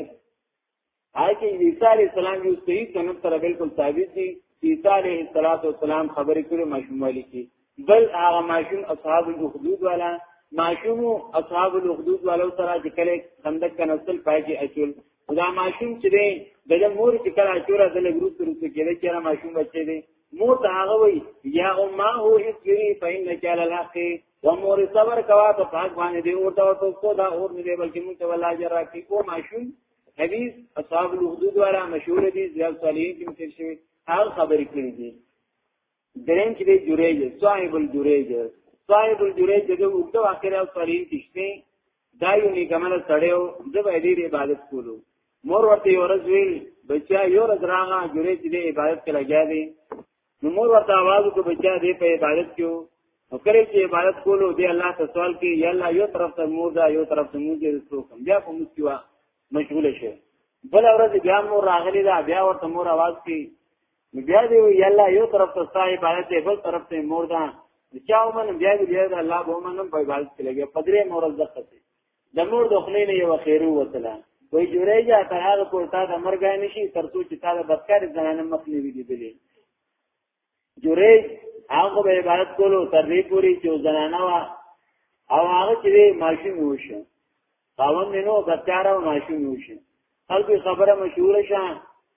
آیا چې عیسی علیه السلام یو صحیح سند سره بالکل ثابت دي چې عیسی علیه السلام خبرې کړې ماشوم والی کی بل هغه ماشوم اصحاب الخدود والا ماشوم اصحاب الخدود والا سره چې کله خندق کنسل پای کې اچول دا ماشوم چې دی دغه مور چې کله اچورا د لګرو تر څو کې دی چې ماشوم بچی دی مور ته هغه وی یا امه هو اسری فإنك على الحق ومور صبر کوا ته پاک باندې دی او ته څه دا اور نه دی بلکې مونږ ته ولا جرا کې کو ماشوم حدیث اصحاب الحدود والا مشهور دي زیاد صالحین کې مشهور شوی هغه خبرې کړې دي درېم چې جوړېږي صاحب الجوړېږي صاحب الجوړېږي چې د وګړو اخر او صالحین کېشته دا یو نیکمل سړیو د باندې عبادت کولو مور ورته یو ورځ ویل بچا یو ورځ راغه جوړې چې عبادت کې لګیا دي نو مور ورته आवाज وکړ بچا دې په عبادت کې نو کله چې عبادت کولو دې الله ته سوال کې یا الله یو طرف ته مور دا یو طرف ته مور دې رسو کوم بیا په مسکوا مشغول شي بل ورځ بیا مور راغلی دا بیا ورته مور आवाज کې نو بیا دې یا الله یو طرف ته ستا عبادت دې بل طرف ته مور دا چا ومن بیا دې بیا الله به ومنم په عبادت کې لګي پدری مور زخته د مور د خلې نه یو خیرو وتله وای جوړیږي تر هغه پور تا د مرګ نشي تر څو چې تا د بدکار زنانه مخ نه وي لیدلې جوړیږ هغه به عبادت کولو تر دې پوري چې زنانه وا او هغه چې ماشوم وشه خاوند نو بدکار او ماشوم وشه خلکو خبره مشهور شه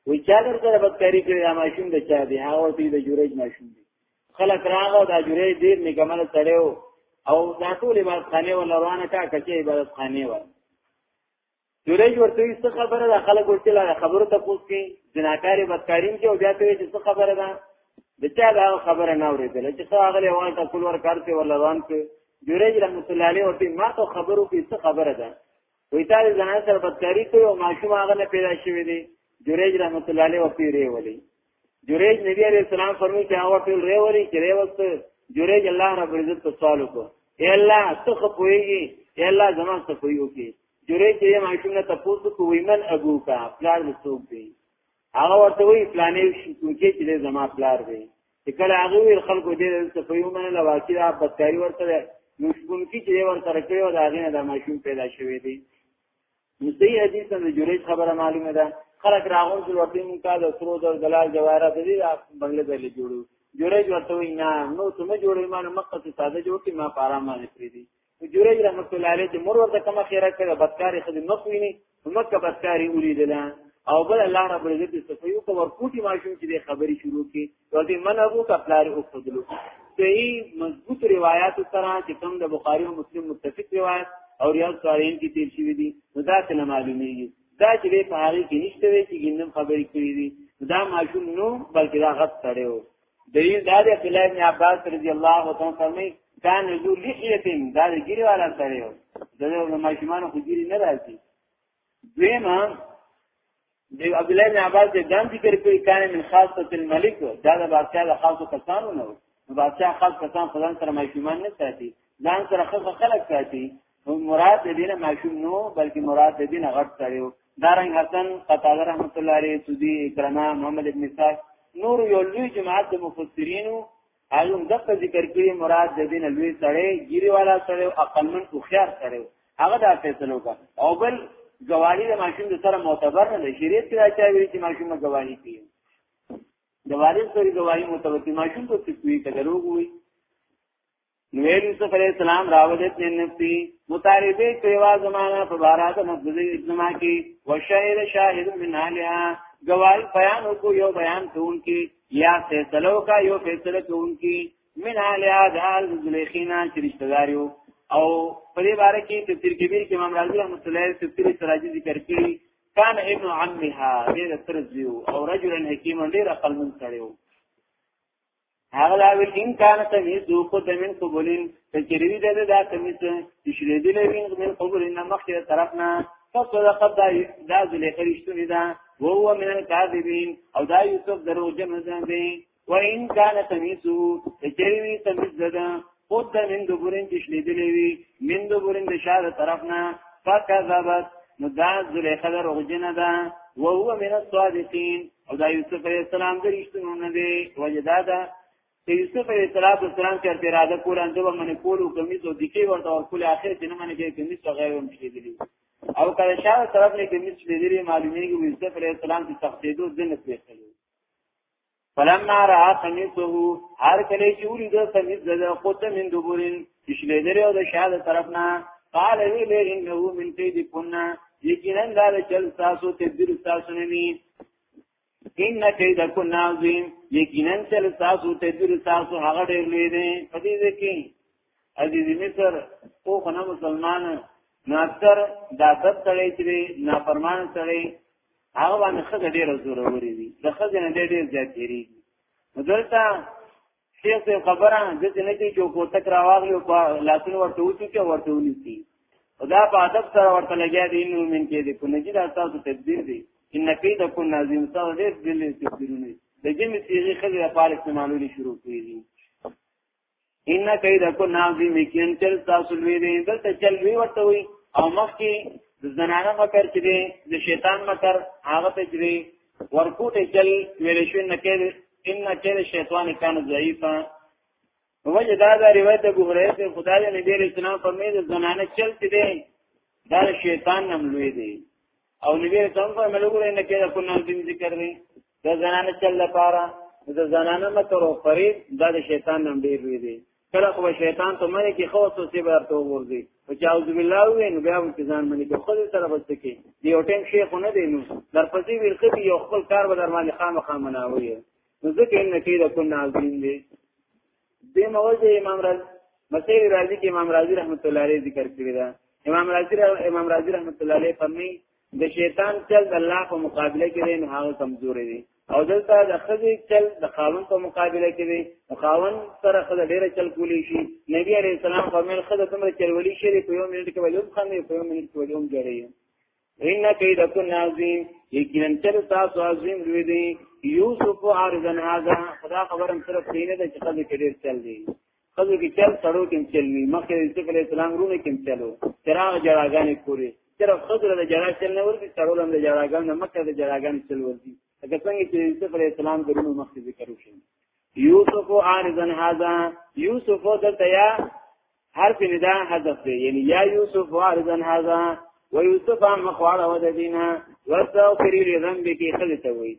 وی چا در سره بدکاری کړی دا ماشوم د چا دی هغه ورته د جوړیږ ماشوم دی خلک راغو دا جوړې ډیر نګمل تړیو او دا ټول عبادت خانه ولا روانه کا کچې عبادت خانه و جوړې ورته څه خبره ده خلک ورته لا خبره ته پوښت کی جناکاری بدکارین کې او بیا ته څه خبره ده د چا دا خبره نه اورېدل چې څو هغه وایي ته کول ور کارته ولا روان کې جوړې رحمت الله علیه ورته ما ته خبرو کې څه خبره ده وې تا دې ځان سره بدکاری کوي او ماشوم هغه نه پیدا شوی دی جوړې رحمت الله علیه ورته ری ولي جریج نبی علیہ السلام فرمی چې هغه ټول ریوري چې ریوست جریج الله رب عزت ته سوال وکړ اے الله ته خپويږي اے الله زما ته خپويو کې جریج یې ماشوم نه تاسو کو ویمن ابو کا پلار د څوک دی هغه ورته وی پلانې کوکې چې زما پلار دی چې کله هغه ویل خلکو دې ته خپويو منه لا واقعي اپ بدکاری ورته نو شپون کې چې ورته راکړو دا غینه د ماشوم پیدا شوی دی نو دې حدیث نه جوړې خبره معلومه ده خلک راغون چې ورته مونږ ته د سرو د دلال جواهرات دي دا بنگله دې له جوړو جوړې ورته وي نه نو ته مې جوړې ما نو مخه ته ساده جوړ کې ما پارا ما نه پری دي جوړې رحمت الله علیه چې مور ورته کومه خیره کړه بدکاری خدای مخ ویني مکه بدکاری ولیدله او بل الله رب عزت صفیو کو ورکوټي ماشوم چې خبري شروع کی ورته من ابو کپلار او خدلو صحیح مضبوط روایت سره چې کوم د بخاری او مسلم متفق روایت او ریاض صالحین کې تیر شوی دي نو دا څه معلومیږي دا چې په هغه کې نشته وي چې ګندم خبرې کړې دي دا ماشوم نو بلکې دا غت سره و دلیل دا دی چې لای ابن عباس رضی الله تعالی فرمایي دا نزول لحیتین دا د ګیری والا سره و دا د ماشومان خو ګیری نه راځي دویمه دی عبد الله بن عباس دې ځان ذکر کوي کان من خاصه الملک دا د بادشاہ د خاصو کسانو نه نو بادشاہ خاص کسان خدان سره ماشومان نه ساتي ځان سره خاص خلک ساتي نو مراد دې نه ماشوم نو بلکې مراد دې نه غټ سره دارنګ حسن قتاده رحمت الله علیه سودی اکرمه محمد ابن سعد نور یو لوی جماعت د مفسرینو هغه دغه ذکر کړي مراد د دین لوی سره ګيري والا سره او عقلمن او خيار سره هغه دا فیصله وکړه او بل گواهی د ماشوم د سره معتبر نه دی شریعت کې راځي ویل چې ماشوم گواهی کوي د والد سره گواهی معتبر دی ماشوم کو څه کوي ته دروغ وي نو یوسف علی السلام راوځت نه نفسي مطالبه پیوا زمانہ په بارات مسجد اسلام کې وشهد شاهد من علیا گواہی بیان کو یو بیان کون کی یا فیصله وکا یو فیصله کوونکی من اهل اذهل زلیخینا چې رشتہ داریو او په دې باره کې تفسیر کبیر کې امام رازی رحمۃ اللہ علیہ تفسیر سراجی ذکر کړی کان ابن عمها دې تر زیو او رجل حکیم ډیر عقل من کړو هغه لا ویل ان کان تمیز دو خود من قبولین تجریبی ده دا تمیز تشریح دی لوین من قبولین مخیر طرفنا فصدق دا دا ذلیخ رشتونی دا وهو من الكاذبین او دا یوسف دروجن نه دی وان کان تمیسو تجریوی تمیز ددا خود د من دبرین تشلی دلی وی من دبرین د شاد طرفنا فکذبت نو دا زلیخه در اغجنه ده و هو من الصادقین او دا یوسف علیہ السلام در اشتنو نده وجدا ده ته یوسف علیہ السلام السلام چې اراده کول اندو باندې کولو کمیس او دکی ورته ورکول اخر چې نه باندې کمیس او غیر هم شي دي او کله شاو طرف نه کې مثل لري معلومیږي یوسف علی السلام چې تخدیدو ځنه پېښلو فلما را قمیصه هر کله چې ولید قمیص د قوت من دبرین پښلې لري او د شاده طرف نه قال وی له انه من کید کنا یقینا دا چل تاسو تدبیر تاسو نه ني ان کید کن عظیم یقینا چل تاسو تدبیر تاسو هغه ډیر لوی دی په دې کې عزیز مصر او خنا مسلمان ناتر دا دت سره چې نافرمان سره هغه باندې خزه ډیر ضروري دي د خزه نه ډیر زیات کیږي مدلتا شیخ صاحب خبره د دې نه کې چې کو تک راوغلی او په لاسونو ورته وچو کې ورته ونیسی خدا په ادب سره ورته لګیا دی نو من کې دې کو نه جدا تاسو تدبیر دی ان کید کو نازم تاسو دې دل تدبیرونه د جمع سیغه خزه لپاره استعمالولي شروع کړی دي ان کید کو نازم کین چل تاسو لوی دی دلته چل وی ورته وي او مخکې د زنانه مکر چې د شیطان مکر هغه ته چې ورکوټ چل ویل شو نه کې ان کې شیطان کان ضعیفا وجه دا دا روایت ابو هريره ته خدای دې نبی رسول الله فرمایي د زنانه چل چې دی دا شیطان نم لوی دی او نبی رسول الله فرمایي لوګو نه کې کو نام دې ذکر دی د زنانه چل لپاره د زنانه مکر او فرید دا د شیطان نم ډیر لوی دی کله خو شیطان ته مې کې خو څه سی ورته ورځي او چې اعوذ بالله وې نو بیا هم ځان منی ته خو سره بس کې دی او ټیم شیخ نه دی نو در پسې ورخه دی یو خپل کار به درمان خامخا مناوي نو ځکه ان کې د کو نازین دی د موجه امام رازی مسیح رازی کې امام رازی رحمت الله علیه ذکر کړی دا امام رازی امام رازی رحمت الله علیه فرمایي د شیطان چل د الله په مقابله کې دی نو هغه کمزوري دی او دلته د خزي چل د خاون په مقابله کې دی خاون سره خزه ډیره چل کولی شي نبی عليه السلام فرمایل خزه تمره چل ولی شي په یو منټ کې ولیوم خنه په یو منټ کې ولیوم جوړي ان کیدکن عظیم یقینا چل تاسو عظیم لوی دی یوسف ارزن هاذا خدا خبرم صرف دینه د چقدر کې ډیر چل دی خزو کې چل سړو کې چل وی مخکې د یوسف علی السلام رونه کې چلو چراغ جړاګانې پوری صرف خزر د جړا چل نه ورته سړو لم د جړاګان نه مکه د جړاګان چل ورته اګه څنګه چې یوسف علی السلام د رونه مخکې ذکر وشي یوسف عارضن هذا یوسف دلته یا حرف ندا حذف دی یعنی یا یوسف عارضن هذا ويوسف مخواله ودینا واستغفر لذنبك خلتوي